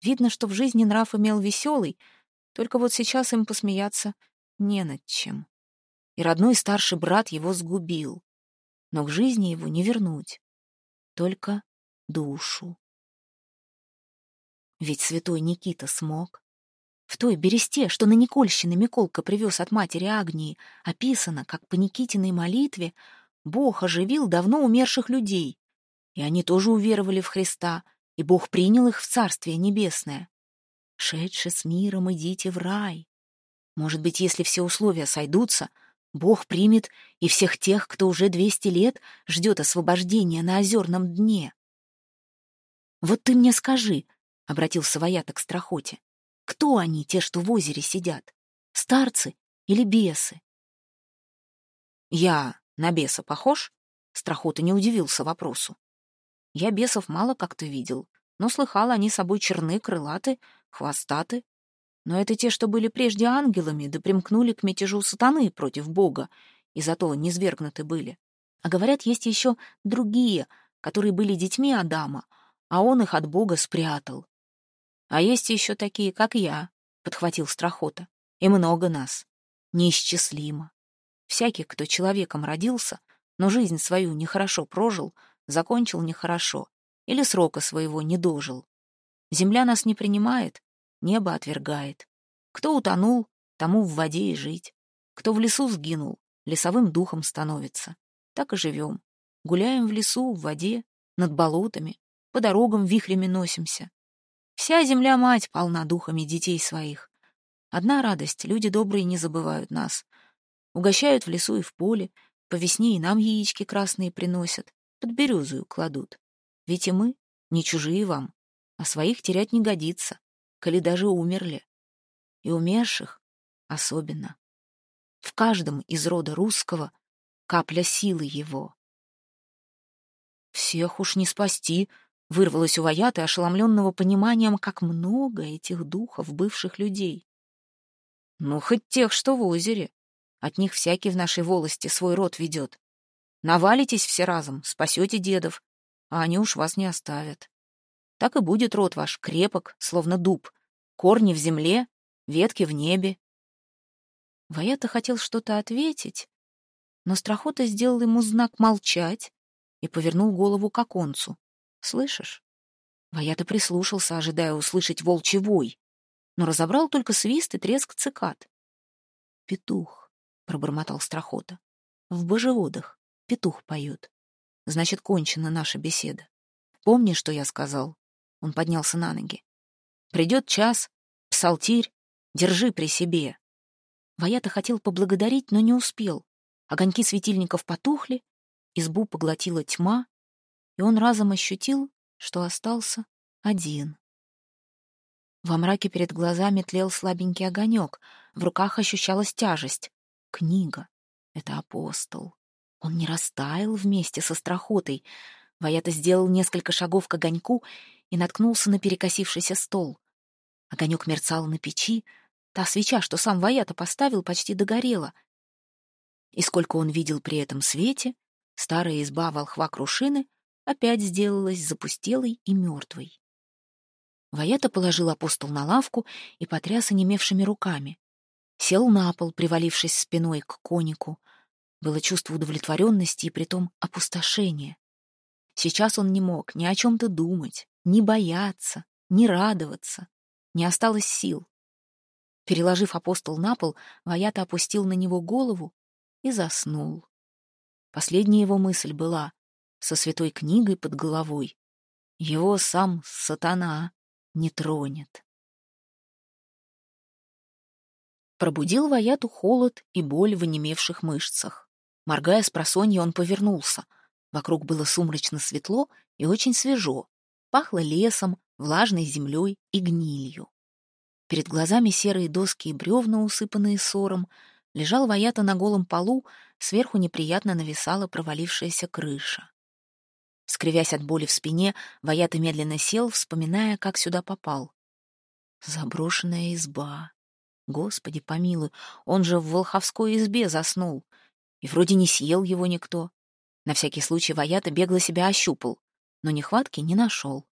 Видно, что в жизни нрав имел веселый, только вот сейчас им посмеяться не над чем. И родной старший брат его сгубил, но к жизни его не вернуть, только душу. Ведь святой Никита смог. В той бересте, что на Никольщине Миколка привез от матери Агнии, описано, как по Никитиной молитве Бог оживил давно умерших людей. И они тоже уверовали в Христа, и Бог принял их в Царствие Небесное. «Шедше с миром идите в рай». Может быть, если все условия сойдутся, Бог примет и всех тех, кто уже двести лет ждет освобождения на озерном дне. «Вот ты мне скажи», — обратился Ваята к страхоте, кто они, те, что в озере сидят? Старцы или бесы? Я на беса похож? Страхота не удивился вопросу. Я бесов мало как-то видел, но слыхал, они собой черны, крылаты, хвостаты. Но это те, что были прежде ангелами, да примкнули к мятежу сатаны против Бога, и зато низвергнуты были. А говорят, есть еще другие, которые были детьми Адама, а он их от Бога спрятал. А есть еще такие, как я, — подхватил Страхота, — и много нас, неисчислимо. Всякий, кто человеком родился, но жизнь свою нехорошо прожил, закончил нехорошо или срока своего не дожил. Земля нас не принимает, небо отвергает. Кто утонул, тому в воде и жить. Кто в лесу сгинул, лесовым духом становится. Так и живем. Гуляем в лесу, в воде, над болотами, по дорогам вихрями носимся. Вся земля-мать полна духами детей своих. Одна радость — люди добрые не забывают нас. Угощают в лесу и в поле, по весне и нам яички красные приносят, под березую кладут. Ведь и мы не чужие вам, а своих терять не годится, коли даже умерли. И умерших особенно. В каждом из рода русского капля силы его. «Всех уж не спасти», — вырвалось у Ваяты, ошеломленного пониманием, как много этих духов, бывших людей. «Ну, хоть тех, что в озере. От них всякий в нашей волости свой род ведет. Навалитесь все разом, спасете дедов, а они уж вас не оставят. Так и будет род ваш крепок, словно дуб, корни в земле, ветки в небе, Ваята хотел что-то ответить, но Страхота сделал ему знак молчать и повернул голову к оконцу. «Слышишь?» Ваята прислушался, ожидая услышать волчий вой, но разобрал только свист и треск цикад. «Петух», — пробормотал Страхота. «В божеводах петух поет. Значит, кончена наша беседа. Помни, что я сказал?» Он поднялся на ноги. «Придет час, псалтирь, держи при себе. Ваята хотел поблагодарить, но не успел. Огоньки светильников потухли, избу поглотила тьма, и он разом ощутил, что остался один. Во мраке перед глазами тлел слабенький огонек, в руках ощущалась тяжесть. Книга — это апостол. Он не растаял вместе со страхотой. Ваята сделал несколько шагов к огоньку и наткнулся на перекосившийся стол. Огонек мерцал на печи, Та свеча, что сам Ваята поставил, почти догорела. И сколько он видел при этом свете, старая изба волхва Крушины опять сделалась запустелой и мертвой. Ваята положил апостол на лавку и потряс онемевшими руками. Сел на пол, привалившись спиной к конику. Было чувство удовлетворенности и притом опустошения. Сейчас он не мог ни о чем-то думать, ни бояться, ни радоваться. Не осталось сил. Переложив апостол на пол, Ваята опустил на него голову и заснул. Последняя его мысль была со святой книгой под головой. Его сам сатана не тронет. Пробудил Ваяту холод и боль в онемевших мышцах. Моргая с просонья, он повернулся. Вокруг было сумрачно светло и очень свежо. Пахло лесом, влажной землей и гнилью. Перед глазами серые доски и бревна, усыпанные сором. Лежал Ваята на голом полу, сверху неприятно нависала провалившаяся крыша. Скривясь от боли в спине, Ваята медленно сел, вспоминая, как сюда попал. Заброшенная изба. Господи помилуй, он же в волховской избе заснул. И вроде не съел его никто. На всякий случай Ваята бегло себя ощупал, но нехватки не нашел.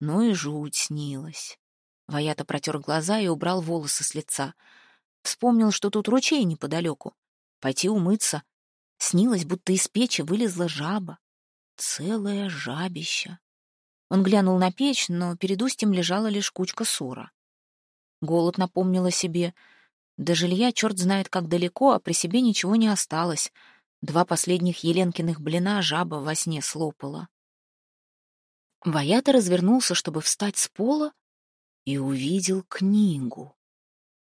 Ну и жуть снилась. Ваята протер глаза и убрал волосы с лица. Вспомнил, что тут ручей неподалеку. Пойти умыться. Снилось, будто из печи вылезла жаба. Целое жабище. Он глянул на печь, но перед устьем лежала лишь кучка сора. Голод напомнил о себе. До жилья черт знает как далеко, а при себе ничего не осталось. Два последних Еленкиных блина жаба во сне слопала. Ваята развернулся, чтобы встать с пола, и увидел книгу.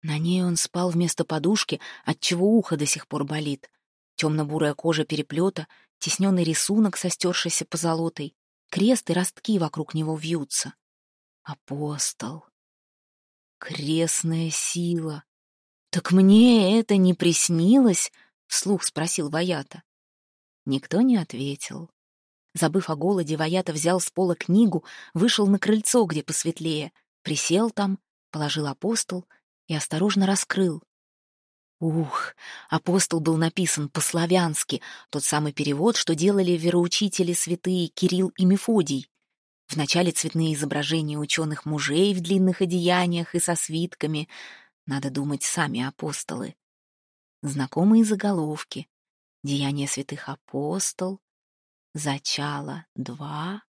На ней он спал вместо подушки, отчего ухо до сих пор болит. Темно-бурая кожа переплета, тесненный рисунок со стершейся позолотой, крест и ростки вокруг него вьются. Апостол. Крестная сила. «Так мне это не приснилось?» — вслух спросил Ваята. Никто не ответил. Забыв о голоде, Ваята взял с пола книгу, вышел на крыльцо, где посветлее — Присел там, положил апостол и осторожно раскрыл. Ух, апостол был написан по-славянски, тот самый перевод, что делали вероучители святые Кирилл и Мефодий. Вначале цветные изображения ученых мужей в длинных одеяниях и со свитками. Надо думать, сами апостолы. Знакомые заголовки. Деяния святых апостол. Зачало два.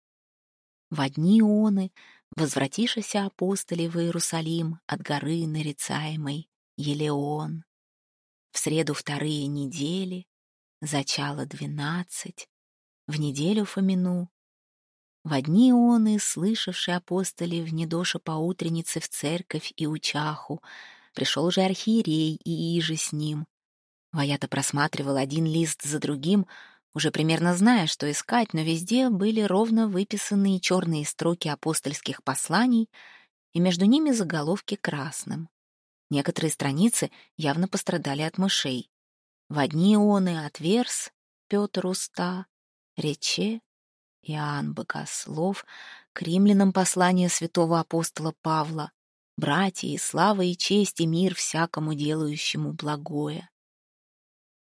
В одни оны возвратишася апостоли в Иерусалим от горы нарицаемой Елеон. В среду вторые недели, зачало двенадцать, в неделю Фомину. В одни оны, слышавшие апостоли в недоша по утреннице в церковь и учаху, пришел же архиерей и иже с ним. Ваята просматривал один лист за другим, уже примерно зная, что искать, но везде были ровно выписанные черные строки апостольских посланий, и между ними заголовки красным. Некоторые страницы явно пострадали от мышей. В одни ионы отверз Петр уста, рече Иоанн Богослов, к римлянам послание святого апостола Павла, братья и слава и честь и мир всякому делающему благое.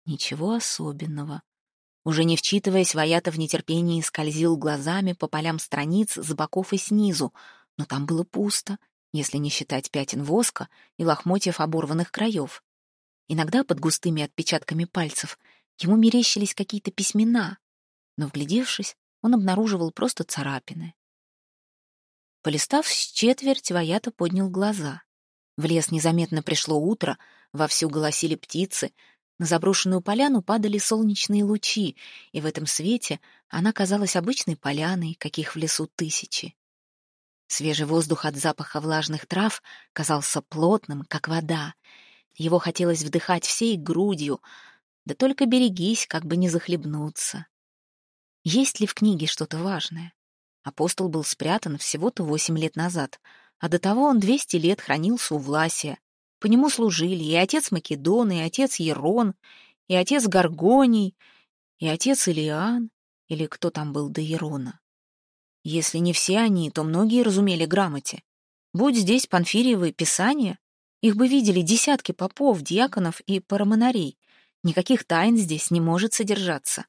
Ничего особенного. Уже не вчитываясь, Ваята в нетерпении скользил глазами по полям страниц с боков и снизу, но там было пусто, если не считать пятен воска и лохмотьев оборванных краев. Иногда под густыми отпечатками пальцев ему мерещились какие-то письмена, но, вглядевшись, он обнаруживал просто царапины. Полистав с четверть, Ваята поднял глаза. В лес незаметно пришло утро, вовсю голосили птицы, на заброшенную поляну падали солнечные лучи, и в этом свете она казалась обычной поляной, каких в лесу тысячи. Свежий воздух от запаха влажных трав казался плотным, как вода. Его хотелось вдыхать всей грудью, да только берегись, как бы не захлебнуться. Есть ли в книге что-то важное? Апостол был спрятан всего-то восемь лет назад, а до того он двести лет хранился у Власия, по нему служили и отец Македон, и отец Ерон, и отец Гаргоний, и отец Илиан, или кто там был до Ерона. Если не все они, то многие разумели грамоте. Будь здесь панфириевые писания, их бы видели десятки попов, диаконов и парамонарей. Никаких тайн здесь не может содержаться.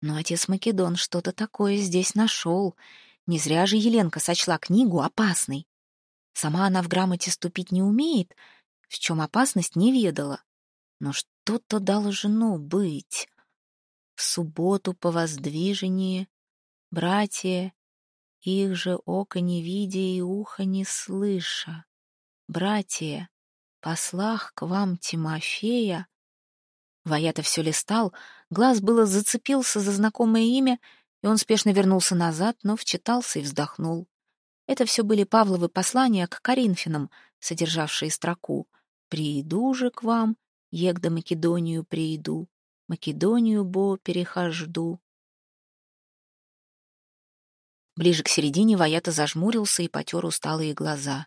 Но отец Македон что-то такое здесь нашел. Не зря же Еленка сочла книгу опасной. Сама она в грамоте ступить не умеет — в чем опасность не ведала. Но что-то должно быть. В субботу по воздвижении братья, их же око не видя и ухо не слыша. Братья, послах к вам Тимофея. Ваята все листал, глаз было зацепился за знакомое имя, и он спешно вернулся назад, но вчитался и вздохнул. Это все были Павловы послания к Коринфянам, содержавшие строку Прииду же к вам, егда Македонию прииду, Македонию бо перехожду. Ближе к середине Ваята зажмурился и потер усталые глаза.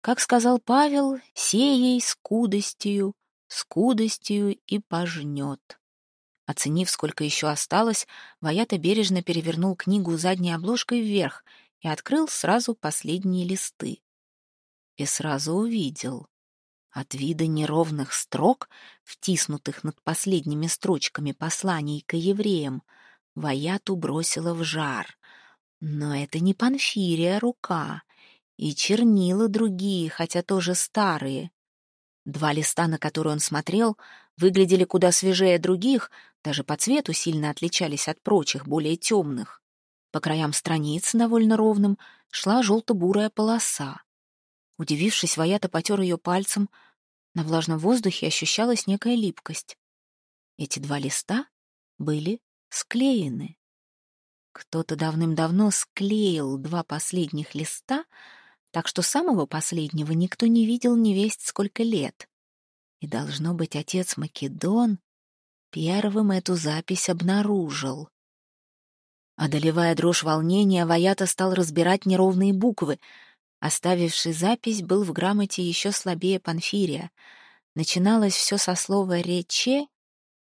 Как сказал Павел, сеей скудостью, скудостью и пожнет. Оценив, сколько еще осталось, Ваята бережно перевернул книгу задней обложкой вверх и открыл сразу последние листы. И сразу увидел. От вида неровных строк, втиснутых над последними строчками посланий к евреям, Ваяту бросила в жар. Но это не панфирия рука, и чернила другие, хотя тоже старые. Два листа, на которые он смотрел, выглядели куда свежее других, даже по цвету сильно отличались от прочих, более темных. По краям страниц, довольно ровным, шла желто-бурая полоса. Удивившись, Ваята потер ее пальцем. На влажном воздухе ощущалась некая липкость. Эти два листа были склеены. Кто-то давным-давно склеил два последних листа, так что самого последнего никто не видел не весть сколько лет. И, должно быть, отец Македон первым эту запись обнаружил. Одолевая дрожь волнения, Ваята стал разбирать неровные буквы — Оставивший запись был в грамоте еще слабее Панфирия. Начиналось все со слова «рече»,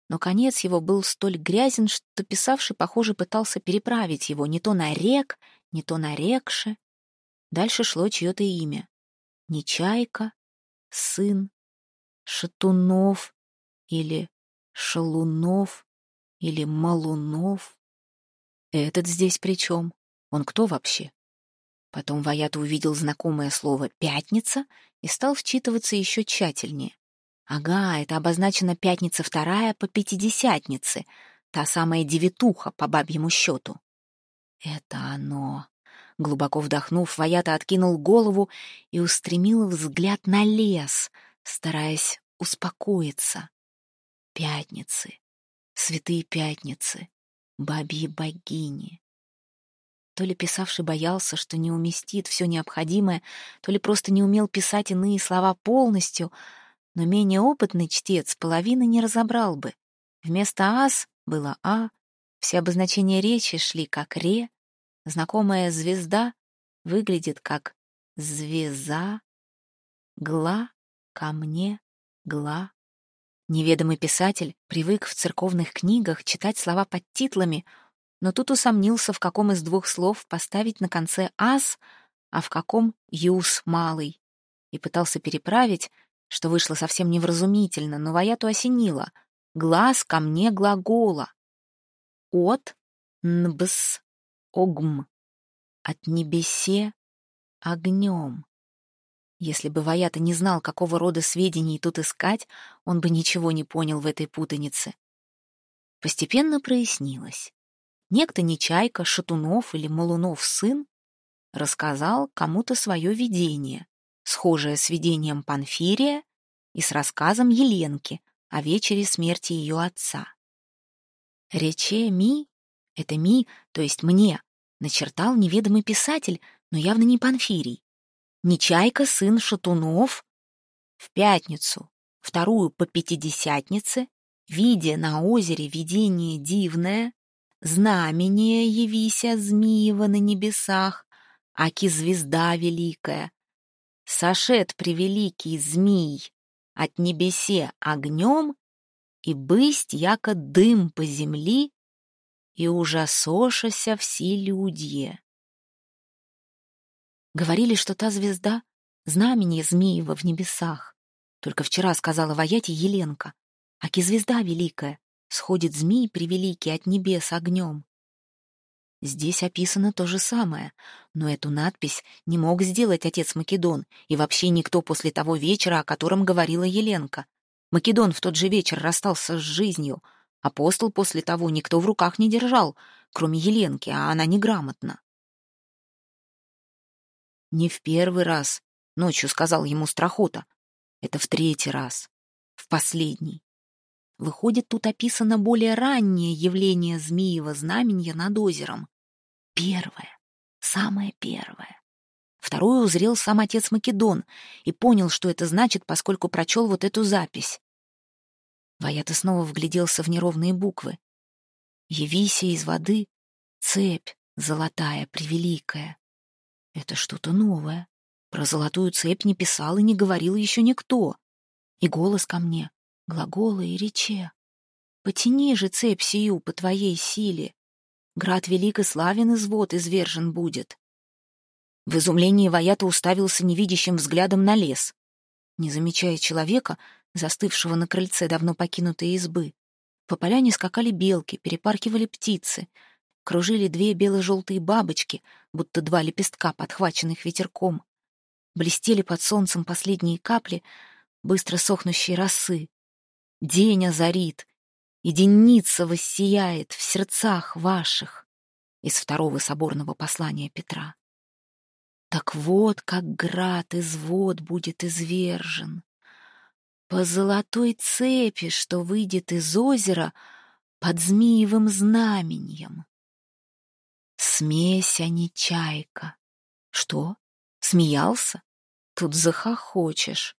но конец его был столь грязен, что писавший, похоже, пытался переправить его не то на рек, не то на рекше. Дальше шло чье-то имя. Нечайка, сын, Шатунов или Шалунов или Малунов. Этот здесь при чем? Он кто вообще? Потом Ваята увидел знакомое слово «пятница» и стал вчитываться еще тщательнее. Ага, это обозначена пятница вторая по пятидесятнице, та самая девятуха по бабьему счету. Это оно. Глубоко вдохнув, Ваята откинул голову и устремил взгляд на лес, стараясь успокоиться. Пятницы, святые пятницы, бабьи богини. То ли писавший боялся, что не уместит все необходимое, то ли просто не умел писать иные слова полностью, но менее опытный чтец половины не разобрал бы. Вместо «ас» было «а», все обозначения речи шли как «ре», знакомая «звезда» выглядит как «звезда», «гла», «ко мне», «гла». Неведомый писатель привык в церковных книгах читать слова под титлами — но тут усомнился, в каком из двух слов поставить на конце «ас», а в каком «юс» малый, и пытался переправить, что вышло совсем невразумительно, но Ваяту осенило. Глаз ко мне глагола. От нбс огм. От небесе огнем. Если бы Ваята не знал, какого рода сведений тут искать, он бы ничего не понял в этой путанице. Постепенно прояснилось. Некто Нечайка, Шатунов или Малунов сын рассказал кому-то свое видение, схожее с видением Панфирия и с рассказом Еленки о вечере смерти ее отца. Рече Ми, это Ми, то есть мне, начертал неведомый писатель, но явно не Панфирий. Нечайка, сын Шатунов, в пятницу, вторую по пятидесятнице, видя на озере видение дивное, знамение явися Змиева на небесах, аки звезда великая. Сошед превеликий змей от небесе огнем, и бысть яко дым по земли, и ужасошася все людье. Говорили, что та звезда — знамение Змеева в небесах. Только вчера сказала Ваяте Еленка, аки звезда великая, сходит змей превеликий от небес огнем. Здесь описано то же самое, но эту надпись не мог сделать отец Македон и вообще никто после того вечера, о котором говорила Еленка. Македон в тот же вечер расстался с жизнью. Апостол после того никто в руках не держал, кроме Еленки, а она неграмотна. Не в первый раз, ночью сказал ему Страхота. Это в третий раз, в последний. Выходит, тут описано более раннее явление змеевого знаменья над озером. Первое, самое первое. Второе узрел сам отец Македон и понял, что это значит, поскольку прочел вот эту запись. Ваята снова вгляделся в неровные буквы. «Явися из воды, цепь золотая, превеликая». Это что-то новое. Про золотую цепь не писал и не говорил еще никто. И голос ко мне глаголы и рече. Потяни же цепь сию по твоей силе. Град велик и славен извод извержен будет. В изумлении Ваята уставился невидящим взглядом на лес, не замечая человека, застывшего на крыльце давно покинутой избы. По поляне скакали белки, перепаркивали птицы, кружили две бело-желтые бабочки, будто два лепестка, подхваченных ветерком. Блестели под солнцем последние капли быстро сохнущей росы. День озарит, и денница воссияет в сердцах ваших из второго соборного послания Петра. Так вот, как град из вод будет извержен. По золотой цепи, что выйдет из озера под змеевым знаменем. Смесь, а не чайка. Что? Смеялся? Тут захохочешь.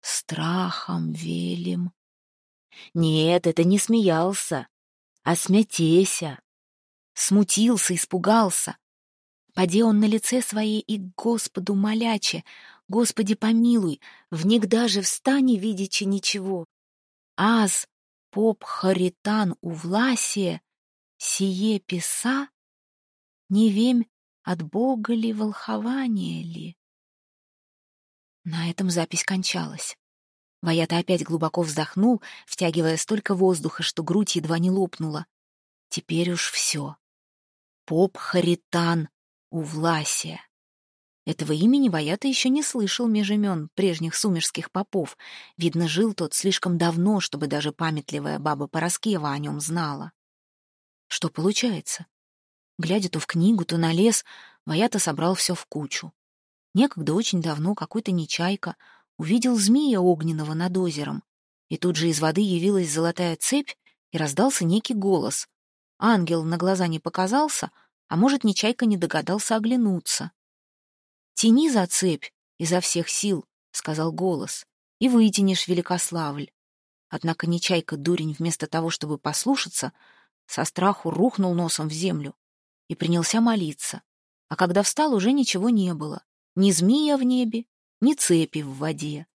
Страхом велим нет, это не смеялся, а смятеся. Смутился, испугался. Поди он на лице своей и Господу моляче, Господи помилуй, вник даже встани, видячи ничего. Аз, поп Харитан у власия, сие писа, не вемь, от Бога ли волхование ли? На этом запись кончалась. Ваята опять глубоко вздохнул, втягивая столько воздуха, что грудь едва не лопнула. Теперь уж все. Поп Харитан у Власия. Этого имени Ваята еще не слышал меж имен прежних сумерских попов. Видно, жил тот слишком давно, чтобы даже памятливая баба Пороскева о нем знала. Что получается? Глядя то в книгу, то на лес, Ваята собрал все в кучу. Некогда очень давно какой-то нечайка увидел змея огненного над озером, и тут же из воды явилась золотая цепь, и раздался некий голос. Ангел на глаза не показался, а может, нечайка не догадался оглянуться. «Тяни за цепь изо всех сил», — сказал голос, — «и вытянешь, Великославль». Однако Нечайка, дурень, вместо того, чтобы послушаться, со страху рухнул носом в землю и принялся молиться. А когда встал, уже ничего не было. Ни змея в небе, ни цепи в воде.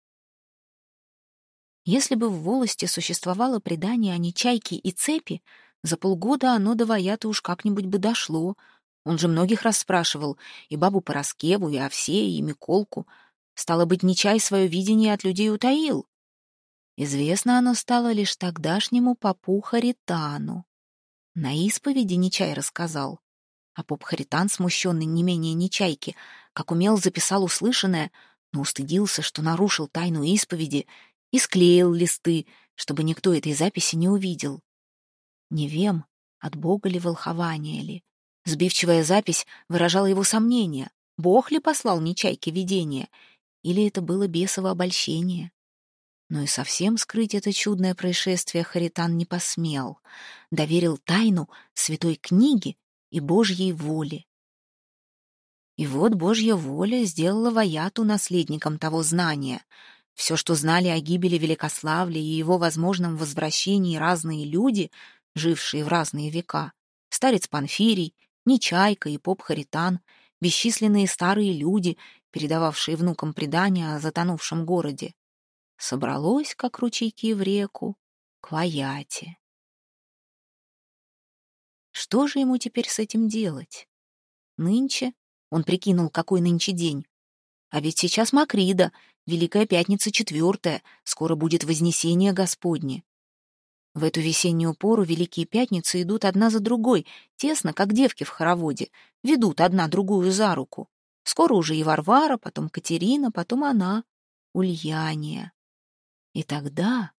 Если бы в волости существовало предание о Нечайке и цепи, за полгода оно до Ваята уж как-нибудь бы дошло — он же многих расспрашивал, и бабу Пороскеву, и Овсея, и Миколку. Стало быть, Нечай свое видение от людей утаил. Известно оно стало лишь тогдашнему попу Харитану. На исповеди Нечай рассказал. А поп Харитан, смущенный не менее Нечайки, как умел, записал услышанное, но устыдился, что нарушил тайну исповеди, и склеил листы, чтобы никто этой записи не увидел. Не вем, от Бога ли волхование ли, Сбивчивая запись выражала его сомнения. Бог ли послал Нечайке видение? Или это было бесово обольщение? Но и совсем скрыть это чудное происшествие Харитан не посмел. Доверил тайну святой книги и Божьей воле. И вот Божья воля сделала Ваяту наследником того знания. Все, что знали о гибели Великославля и его возможном возвращении разные люди, жившие в разные века, старец Панфирий, Нечайка и поп Харитан, бесчисленные старые люди, передававшие внукам предания о затонувшем городе. Собралось, как ручейки в реку, к Ваяте. Что же ему теперь с этим делать? Нынче? Он прикинул, какой нынче день. А ведь сейчас Макрида, Великая Пятница четвертая, скоро будет Вознесение Господне. В эту весеннюю пору Великие Пятницы идут одна за другой, тесно, как девки в хороводе, ведут одна другую за руку. Скоро уже и Варвара, потом Катерина, потом она, Ульяния. И тогда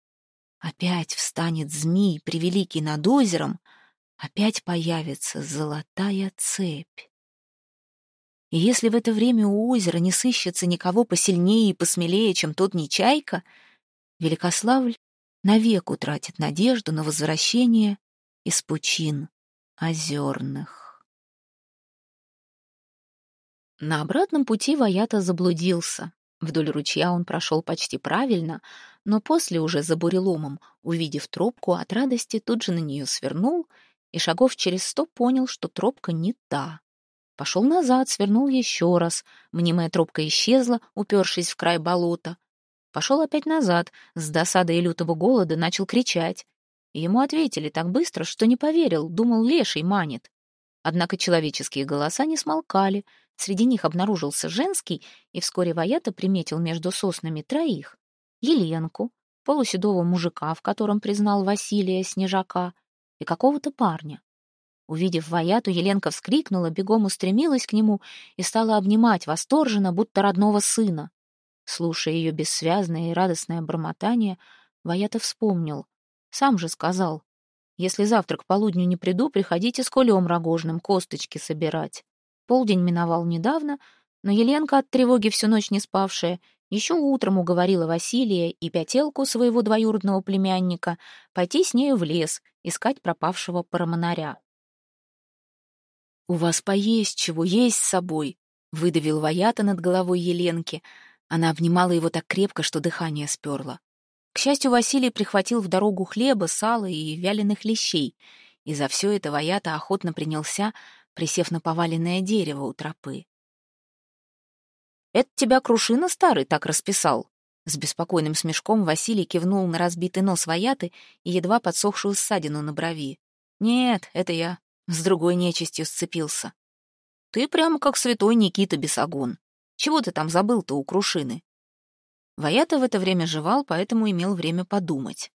опять встанет змей превеликий над озером, опять появится золотая цепь. И если в это время у озера не сыщется никого посильнее и посмелее, чем тот Нечайка, Великославль навек утратит надежду на возвращение из пучин озерных. На обратном пути Ваята заблудился. Вдоль ручья он прошел почти правильно, но после уже за буреломом, увидев тропку, от радости тут же на нее свернул и шагов через сто понял, что тропка не та. Пошел назад, свернул еще раз. Мнимая тропка исчезла, упершись в край болота. Пошел опять назад, с досадой и лютого голода начал кричать. Ему ответили так быстро, что не поверил, думал, леший манит. Однако человеческие голоса не смолкали. Среди них обнаружился женский, и вскоре Ваята приметил между соснами троих. Еленку, полуседого мужика, в котором признал Василия Снежака, и какого-то парня. Увидев Ваяту, Еленка вскрикнула, бегом устремилась к нему и стала обнимать восторженно, будто родного сына. Слушая ее бессвязное и радостное бормотание, Ваята вспомнил. Сам же сказал, «Если завтра к полудню не приду, приходите с кулем рогожным косточки собирать». Полдень миновал недавно, но Еленка от тревоги всю ночь не спавшая еще утром уговорила Василия и пятелку своего двоюродного племянника пойти с нею в лес, искать пропавшего парамонаря. «У вас поесть чего, есть с собой», — выдавил Ваята над головой Еленки, она обнимала его так крепко, что дыхание сперло. К счастью, Василий прихватил в дорогу хлеба, сала и вяленых лещей, и за все это Ваята охотно принялся, присев на поваленное дерево у тропы. «Это тебя Крушина старый так расписал?» С беспокойным смешком Василий кивнул на разбитый нос Ваяты и едва подсохшую ссадину на брови. «Нет, это я с другой нечистью сцепился. Ты прямо как святой Никита Бесогон. Чего ты там забыл-то у Крушины?» Ваята в это время жевал, поэтому имел время подумать.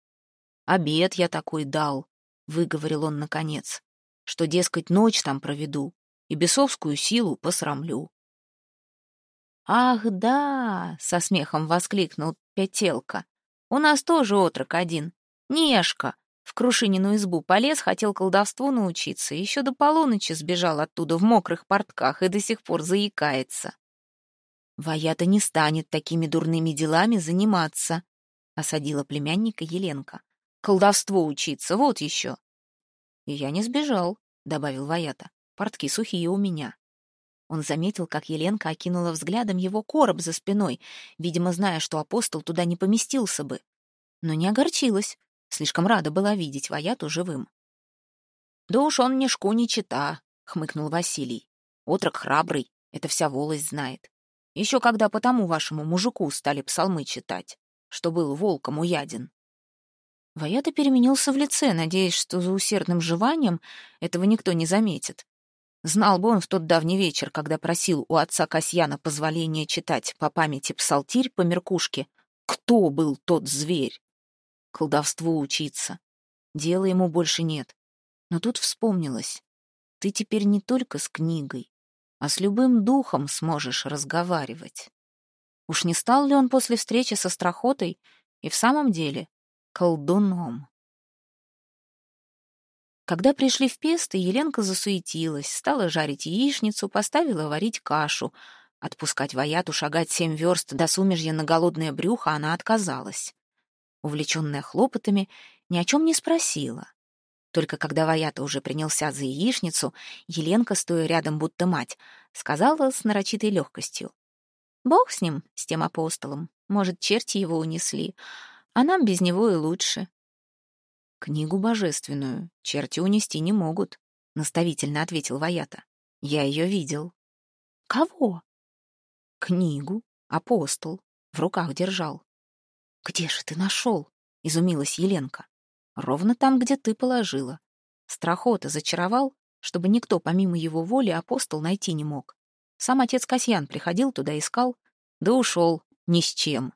«Обед я такой дал», — выговорил он наконец. что, дескать, ночь там проведу и бесовскую силу посрамлю. «Ах, да!» — со смехом воскликнул Петелка. «У нас тоже отрок один. Нешка. В Крушинину избу полез, хотел колдовству научиться. Еще до полуночи сбежал оттуда в мокрых портках и до сих пор заикается». «Ваята не станет такими дурными делами заниматься», — осадила племянника Еленка. «Колдовству учиться, вот еще». «И я не сбежал», — добавил Ваята. «Портки сухие у меня». Он заметил, как Еленка окинула взглядом его короб за спиной, видимо, зная, что апостол туда не поместился бы. Но не огорчилась, слишком рада была видеть Ваяту живым. «Да уж он мне шку не чита», — хмыкнул Василий. «Отрок храбрый, это вся волость знает. Еще когда по тому вашему мужику стали псалмы читать, что был волком уяден». Ваята переменился в лице, надеясь, что за усердным жеванием этого никто не заметит. Знал бы он в тот давний вечер, когда просил у отца Касьяна позволения читать по памяти псалтирь по меркушке, кто был тот зверь. Колдовству учиться. Дела ему больше нет. Но тут вспомнилось. Ты теперь не только с книгой, а с любым духом сможешь разговаривать. Уж не стал ли он после встречи со страхотой и в самом деле колдуном? Когда пришли в Песты, Еленка засуетилась, стала жарить яичницу, поставила варить кашу. Отпускать Ваяту шагать семь верст до сумежья на голодное брюхо она отказалась. Увлеченная хлопотами, ни о чем не спросила. Только когда Ваята уже принялся за яичницу, Еленка, стоя рядом будто мать, сказала с нарочитой легкостью. «Бог с ним, с тем апостолом. Может, черти его унесли, а нам без него и лучше. «Книгу божественную черти унести не могут», — наставительно ответил Ваята. «Я ее видел». «Кого?» «Книгу. Апостол. В руках держал». «Где же ты нашел?» — изумилась Еленка. «Ровно там, где ты положила. Страхота зачаровал, чтобы никто помимо его воли апостол найти не мог. Сам отец Касьян приходил туда, искал, да ушел ни с чем.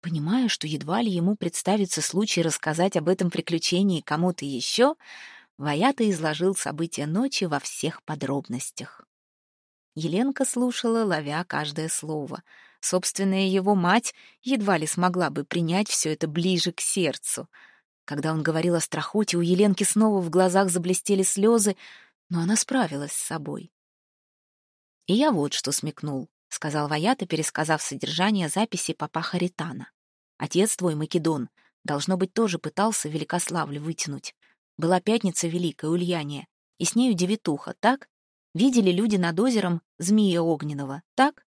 Понимая, что едва ли ему представится случай рассказать об этом приключении кому-то еще, Ваята изложил события ночи во всех подробностях. Еленка слушала, ловя каждое слово. Собственная его мать едва ли смогла бы принять все это ближе к сердцу. Когда он говорил о страхоте, у Еленки снова в глазах заблестели слезы, но она справилась с собой. «И я вот что смекнул», — сказал Ваята, пересказав содержание записи папа Харитана. Отец твой, Македон, должно быть, тоже пытался Великославль вытянуть. Была пятница великая, Ульяния, и с нею девятуха, так? Видели люди над озером змея огненного, так?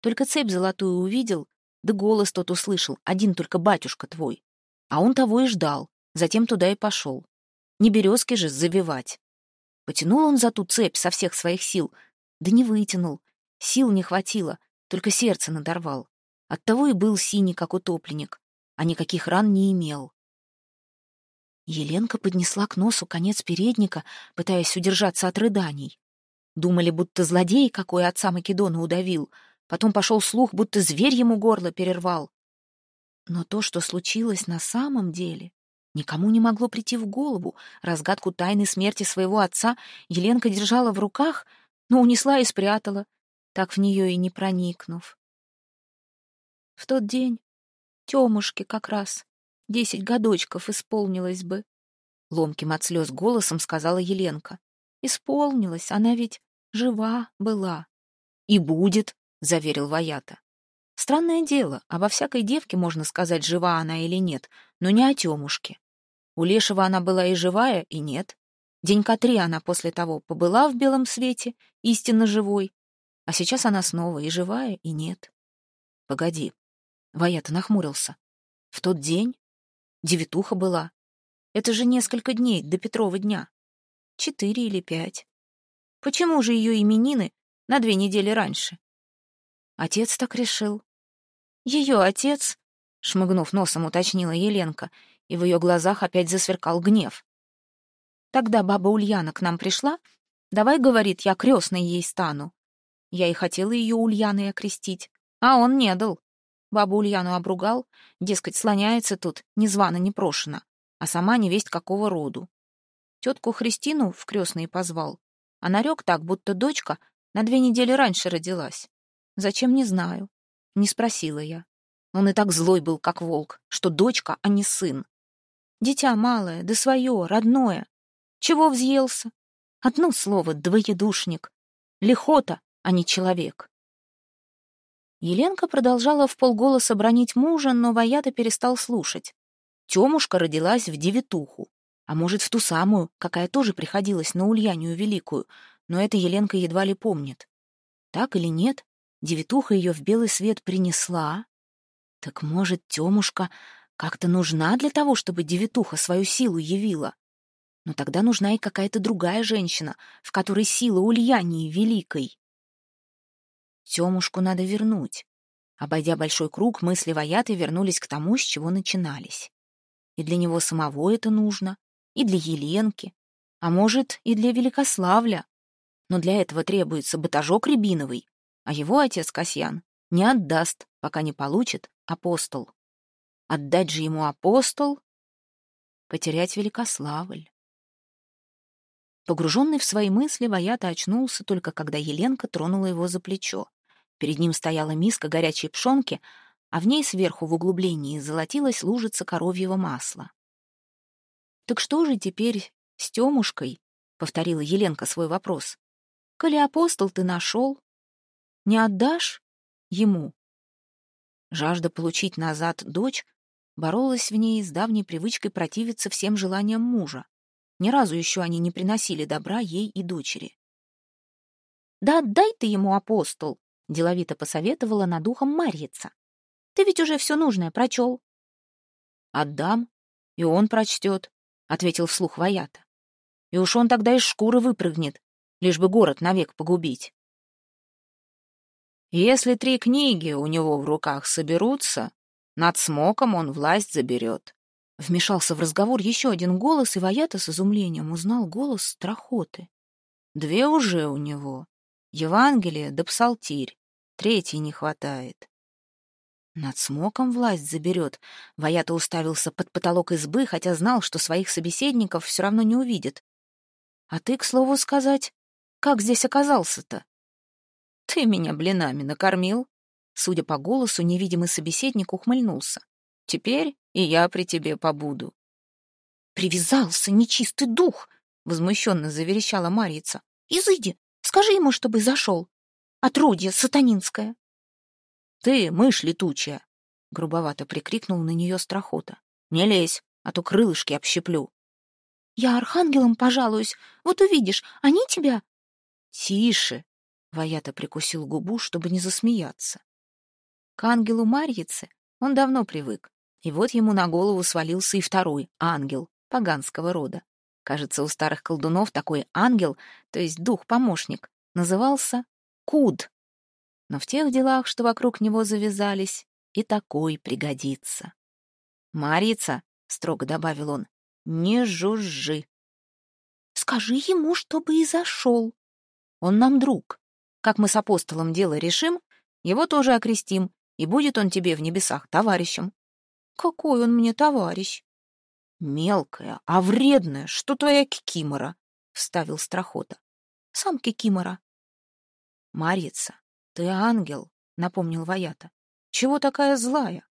Только цепь золотую увидел, да голос тот услышал, один только батюшка твой. А он того и ждал, затем туда и пошел. Не березки же завивать. Потянул он за ту цепь со всех своих сил, да не вытянул. Сил не хватило, только сердце надорвал. Оттого и был синий, как утопленник, а никаких ран не имел. Еленка поднесла к носу конец передника, пытаясь удержаться от рыданий. Думали, будто злодей какой отца Македона удавил. Потом пошел слух, будто зверь ему горло перервал. Но то, что случилось на самом деле, никому не могло прийти в голову. Разгадку тайны смерти своего отца Еленка держала в руках, но унесла и спрятала, так в нее и не проникнув. В тот день Тёмушке как раз десять годочков исполнилось бы. Ломким от слез голосом сказала Еленка. Исполнилась, она ведь жива была. И будет, заверил Ваята. Странное дело, обо всякой девке можно сказать, жива она или нет, но не о Тёмушке. У Лешего она была и живая, и нет. Денька три она после того побыла в белом свете, истинно живой, а сейчас она снова и живая, и нет. Погоди, Ваята нахмурился. В тот день девятуха была. Это же несколько дней до Петрова дня. Четыре или пять. Почему же ее именины на две недели раньше? Отец так решил. Ее отец, шмыгнув носом, уточнила Еленка, и в ее глазах опять засверкал гнев. Тогда баба Ульяна к нам пришла. Давай, говорит, я крестной ей стану. Я и хотела ее Ульяной окрестить, а он не дал. Бабу Ульяну обругал, дескать, слоняется тут, незвано, непрошено, а сама невесть какого роду. тетку Христину в крестные позвал, а нарек так, будто дочка на две недели раньше родилась. Зачем, не знаю. Не спросила я. Он и так злой был, как волк, что дочка, а не сын. Дитя малое, да свое, родное. Чего взъелся? Одно слово — двоедушник. Лихота, а не человек. Еленка продолжала в полголоса бронить мужа, но Ваята перестал слушать. Темушка родилась в девятуху, а может, в ту самую, какая тоже приходилась на Ульянию Великую, но это Еленка едва ли помнит. Так или нет, девятуха ее в белый свет принесла. Так может, Темушка как-то нужна для того, чтобы девятуха свою силу явила? Но тогда нужна и какая-то другая женщина, в которой сила Ульянии Великой. Темушку надо вернуть. Обойдя большой круг, мысли Ваяты вернулись к тому, с чего начинались. И для него самого это нужно, и для Еленки, а может, и для Великославля. Но для этого требуется батажок рябиновый, а его отец Касьян не отдаст, пока не получит апостол. Отдать же ему апостол — потерять Великославль. Погруженный в свои мысли, Ваята очнулся только когда Еленка тронула его за плечо. Перед ним стояла миска горячей пшенки, а в ней сверху в углублении золотилась лужица коровьего масла. «Так что же теперь с Тёмушкой?» — повторила Еленка свой вопрос. «Коли апостол ты нашел, не отдашь ему?» Жажда получить назад дочь боролась в ней с давней привычкой противиться всем желаниям мужа. Ни разу еще они не приносили добра ей и дочери. «Да отдай ты ему, апостол!» — деловито посоветовала над ухом Марьица. «Ты ведь уже все нужное прочел». «Отдам, и он прочтет», — ответил вслух Ваята. «И уж он тогда из шкуры выпрыгнет, лишь бы город навек погубить». «Если три книги у него в руках соберутся, над смоком он власть заберет». Вмешался в разговор еще один голос, и Ваята с изумлением узнал голос страхоты. «Две уже у него. Евангелие да псалтирь. Третий не хватает. Над смоком власть заберет. Ваята уставился под потолок избы, хотя знал, что своих собеседников все равно не увидит. А ты, к слову сказать, как здесь оказался-то? Ты меня блинами накормил. Судя по голосу, невидимый собеседник ухмыльнулся. Теперь и я при тебе побуду. Привязался нечистый дух, возмущенно заверещала Марица. Изыди, скажи ему, чтобы зашел отродье сатанинское. «Ты, мышь летучая!» — грубовато прикрикнул на нее страхота. «Не лезь, а то крылышки общеплю». «Я архангелом пожалуюсь, вот увидишь, они тебя...» «Тише!» — Ваята прикусил губу, чтобы не засмеяться. К ангелу Марьице он давно привык, и вот ему на голову свалился и второй ангел поганского рода. Кажется, у старых колдунов такой ангел, то есть дух-помощник, назывался Куд. Но в тех делах, что вокруг него завязались, и такой пригодится. «Марица», — строго добавил он, — «не жужжи». «Скажи ему, чтобы и зашел. Он нам друг. Как мы с апостолом дело решим, его тоже окрестим, и будет он тебе в небесах товарищем». «Какой он мне товарищ?» «Мелкая, а вредная, что твоя кикимора», — вставил Страхота. «Сам кикимора. «Марица, ты ангел», — напомнил Ваята. «Чего такая злая?»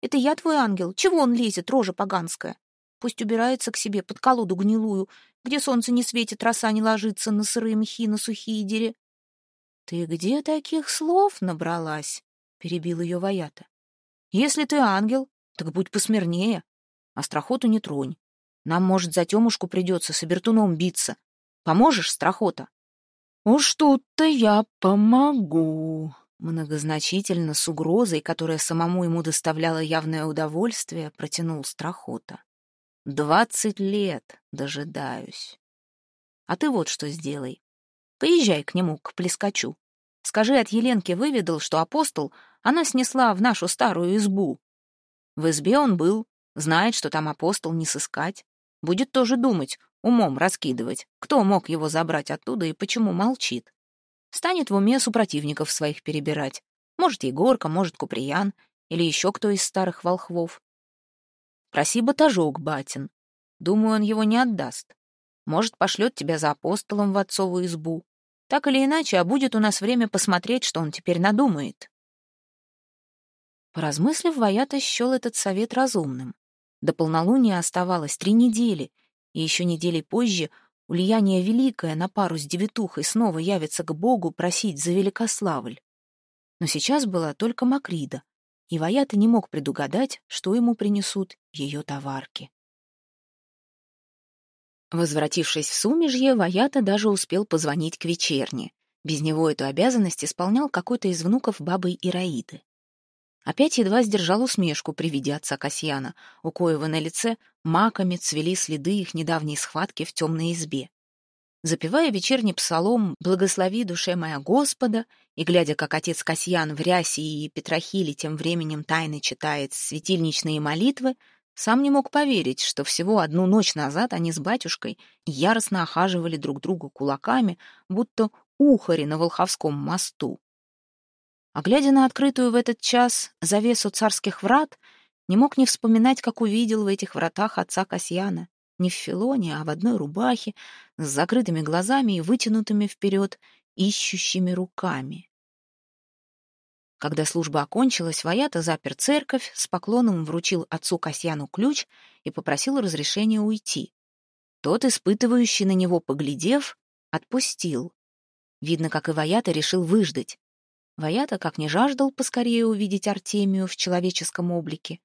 «Это я твой ангел. Чего он лезет, рожа поганская? Пусть убирается к себе под колоду гнилую, где солнце не светит, роса не ложится на сырые мхи, на сухие дере». «Ты где таких слов набралась?» — перебил ее Ваята. «Если ты ангел, так будь посмирнее. Острохоту не тронь. Нам, может, за Темушку придется с обертуном биться. Поможешь, Страхота?» «Уж тут-то я помогу», — многозначительно, с угрозой, которая самому ему доставляла явное удовольствие, протянул Страхота. «Двадцать лет дожидаюсь. А ты вот что сделай. Поезжай к нему, к плескачу. Скажи, от Еленки выведал, что апостол она снесла в нашу старую избу. В избе он был, знает, что там апостол не сыскать. Будет тоже думать, умом раскидывать, кто мог его забрать оттуда и почему молчит. Станет в уме супротивников своих перебирать. Может, Егорка, может, Куприян или еще кто из старых волхвов. Проси батажок, батин. Думаю, он его не отдаст. Может, пошлет тебя за апостолом в отцову избу. Так или иначе, а будет у нас время посмотреть, что он теперь надумает. Поразмыслив, Ваята счел этот совет разумным. До полнолуния оставалось три недели, и еще недели позже Ульяния Великая на пару с девятухой снова явится к Богу просить за Великославль. Но сейчас была только Макрида, и Ваята не мог предугадать, что ему принесут ее товарки. Возвратившись в Сумежье, Ваята даже успел позвонить к вечерне. Без него эту обязанность исполнял какой-то из внуков бабы Ираиды. Опять едва сдержал усмешку при виде отца Касьяна, у коего на лице маками цвели следы их недавней схватки в темной избе. Запевая вечерний псалом «Благослови душе моя Господа» и глядя, как отец Касьян в рясе и Петрохиле тем временем тайно читает светильничные молитвы, сам не мог поверить, что всего одну ночь назад они с батюшкой яростно охаживали друг друга кулаками, будто ухари на Волховском мосту. А глядя на открытую в этот час завесу царских врат, не мог не вспоминать, как увидел в этих вратах отца Касьяна. Не в филоне, а в одной рубахе, с закрытыми глазами и вытянутыми вперед, ищущими руками. Когда служба окончилась, Ваята запер церковь, с поклоном вручил отцу Касьяну ключ и попросил разрешения уйти. Тот, испытывающий на него поглядев, отпустил. Видно, как и Ваята решил выждать. Ваята, как не жаждал поскорее увидеть Артемию в человеческом облике,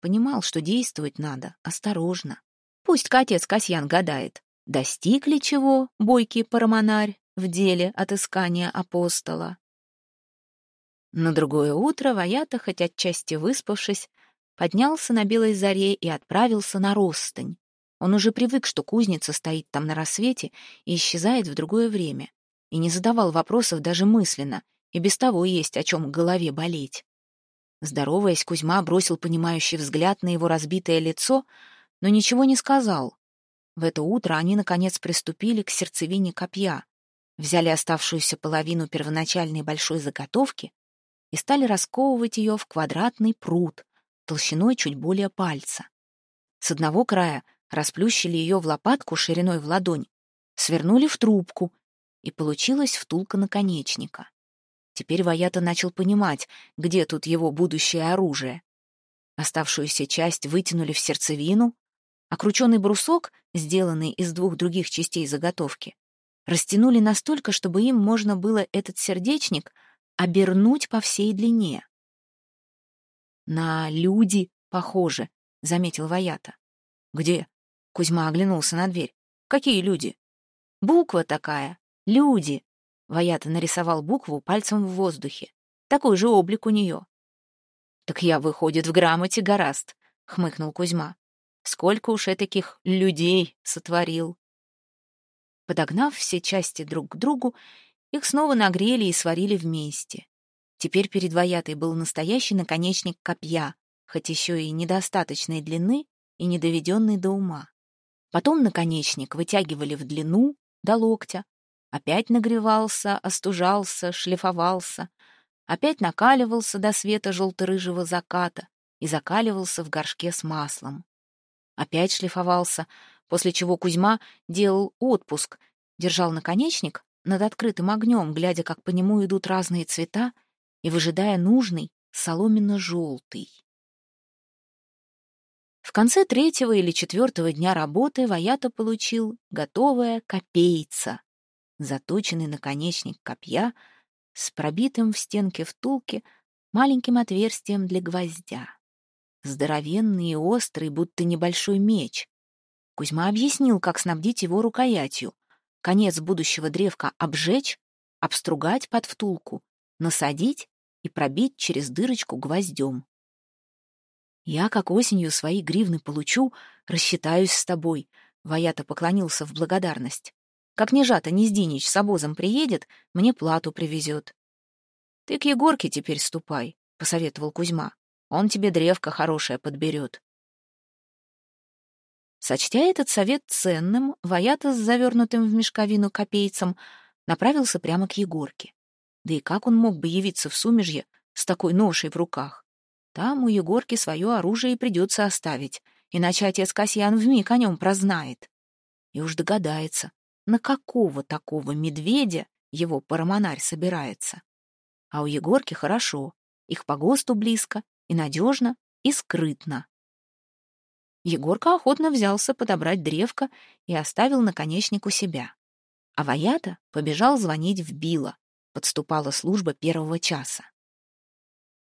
понимал, что действовать надо осторожно. Пусть отец Касьян гадает, достиг ли чего бойкий парамонарь в деле отыскания апостола. На другое утро Ваята, хоть отчасти выспавшись, поднялся на белой заре и отправился на Ростань. Он уже привык, что кузница стоит там на рассвете и исчезает в другое время, и не задавал вопросов даже мысленно — и без того есть о чем голове болеть. Здороваясь, Кузьма бросил понимающий взгляд на его разбитое лицо, но ничего не сказал. В это утро они, наконец, приступили к сердцевине копья, взяли оставшуюся половину первоначальной большой заготовки и стали расковывать ее в квадратный пруд, толщиной чуть более пальца. С одного края расплющили ее в лопатку шириной в ладонь, свернули в трубку, и получилась втулка наконечника. Теперь Ваята начал понимать, где тут его будущее оружие. Оставшуюся часть вытянули в сердцевину, а крученый брусок, сделанный из двух других частей заготовки, растянули настолько, чтобы им можно было этот сердечник обернуть по всей длине. «На люди похоже», — заметил Ваята. «Где?» — Кузьма оглянулся на дверь. «Какие люди?» «Буква такая. Люди», Ваята нарисовал букву пальцем в воздухе. Такой же облик у нее. «Так я, выходит, в грамоте гораст», — хмыкнул Кузьма. «Сколько уж таких людей сотворил». Подогнав все части друг к другу, их снова нагрели и сварили вместе. Теперь перед Ваятой был настоящий наконечник копья, хоть еще и недостаточной длины и недоведенный до ума. Потом наконечник вытягивали в длину до локтя, Опять нагревался, остужался, шлифовался, опять накаливался до света желто-рыжего заката и закаливался в горшке с маслом. Опять шлифовался, после чего Кузьма делал отпуск, держал наконечник над открытым огнем, глядя, как по нему идут разные цвета, и выжидая нужный, соломенно-желтый. В конце третьего или четвертого дня работы Ваята получил готовое копейца, заточенный наконечник копья с пробитым в стенке втулки маленьким отверстием для гвоздя. Здоровенный и острый, будто небольшой меч. Кузьма объяснил, как снабдить его рукоятью. Конец будущего древка обжечь, обстругать под втулку, насадить и пробить через дырочку гвоздем. «Я, как осенью свои гривны получу, рассчитаюсь с тобой», — Ваята поклонился в благодарность. Как Нежата Нездинич с обозом приедет, мне плату привезет. — Ты к Егорке теперь ступай, — посоветовал Кузьма. Он тебе древко хорошее подберет. Сочтя этот совет ценным, Ваята с завернутым в мешковину копейцем направился прямо к Егорке. Да и как он мог бы явиться в Сумежье с такой ношей в руках? Там у Егорки свое оружие и придется оставить, иначе отец Касьян вмиг о нем прознает. и уж догадается, на какого такого медведя его парамонарь собирается. А у Егорки хорошо, их по ГОСТу близко, и надежно, и скрытно. Егорка охотно взялся подобрать древко и оставил наконечник у себя. А Ваята побежал звонить в Било. Подступала служба первого часа.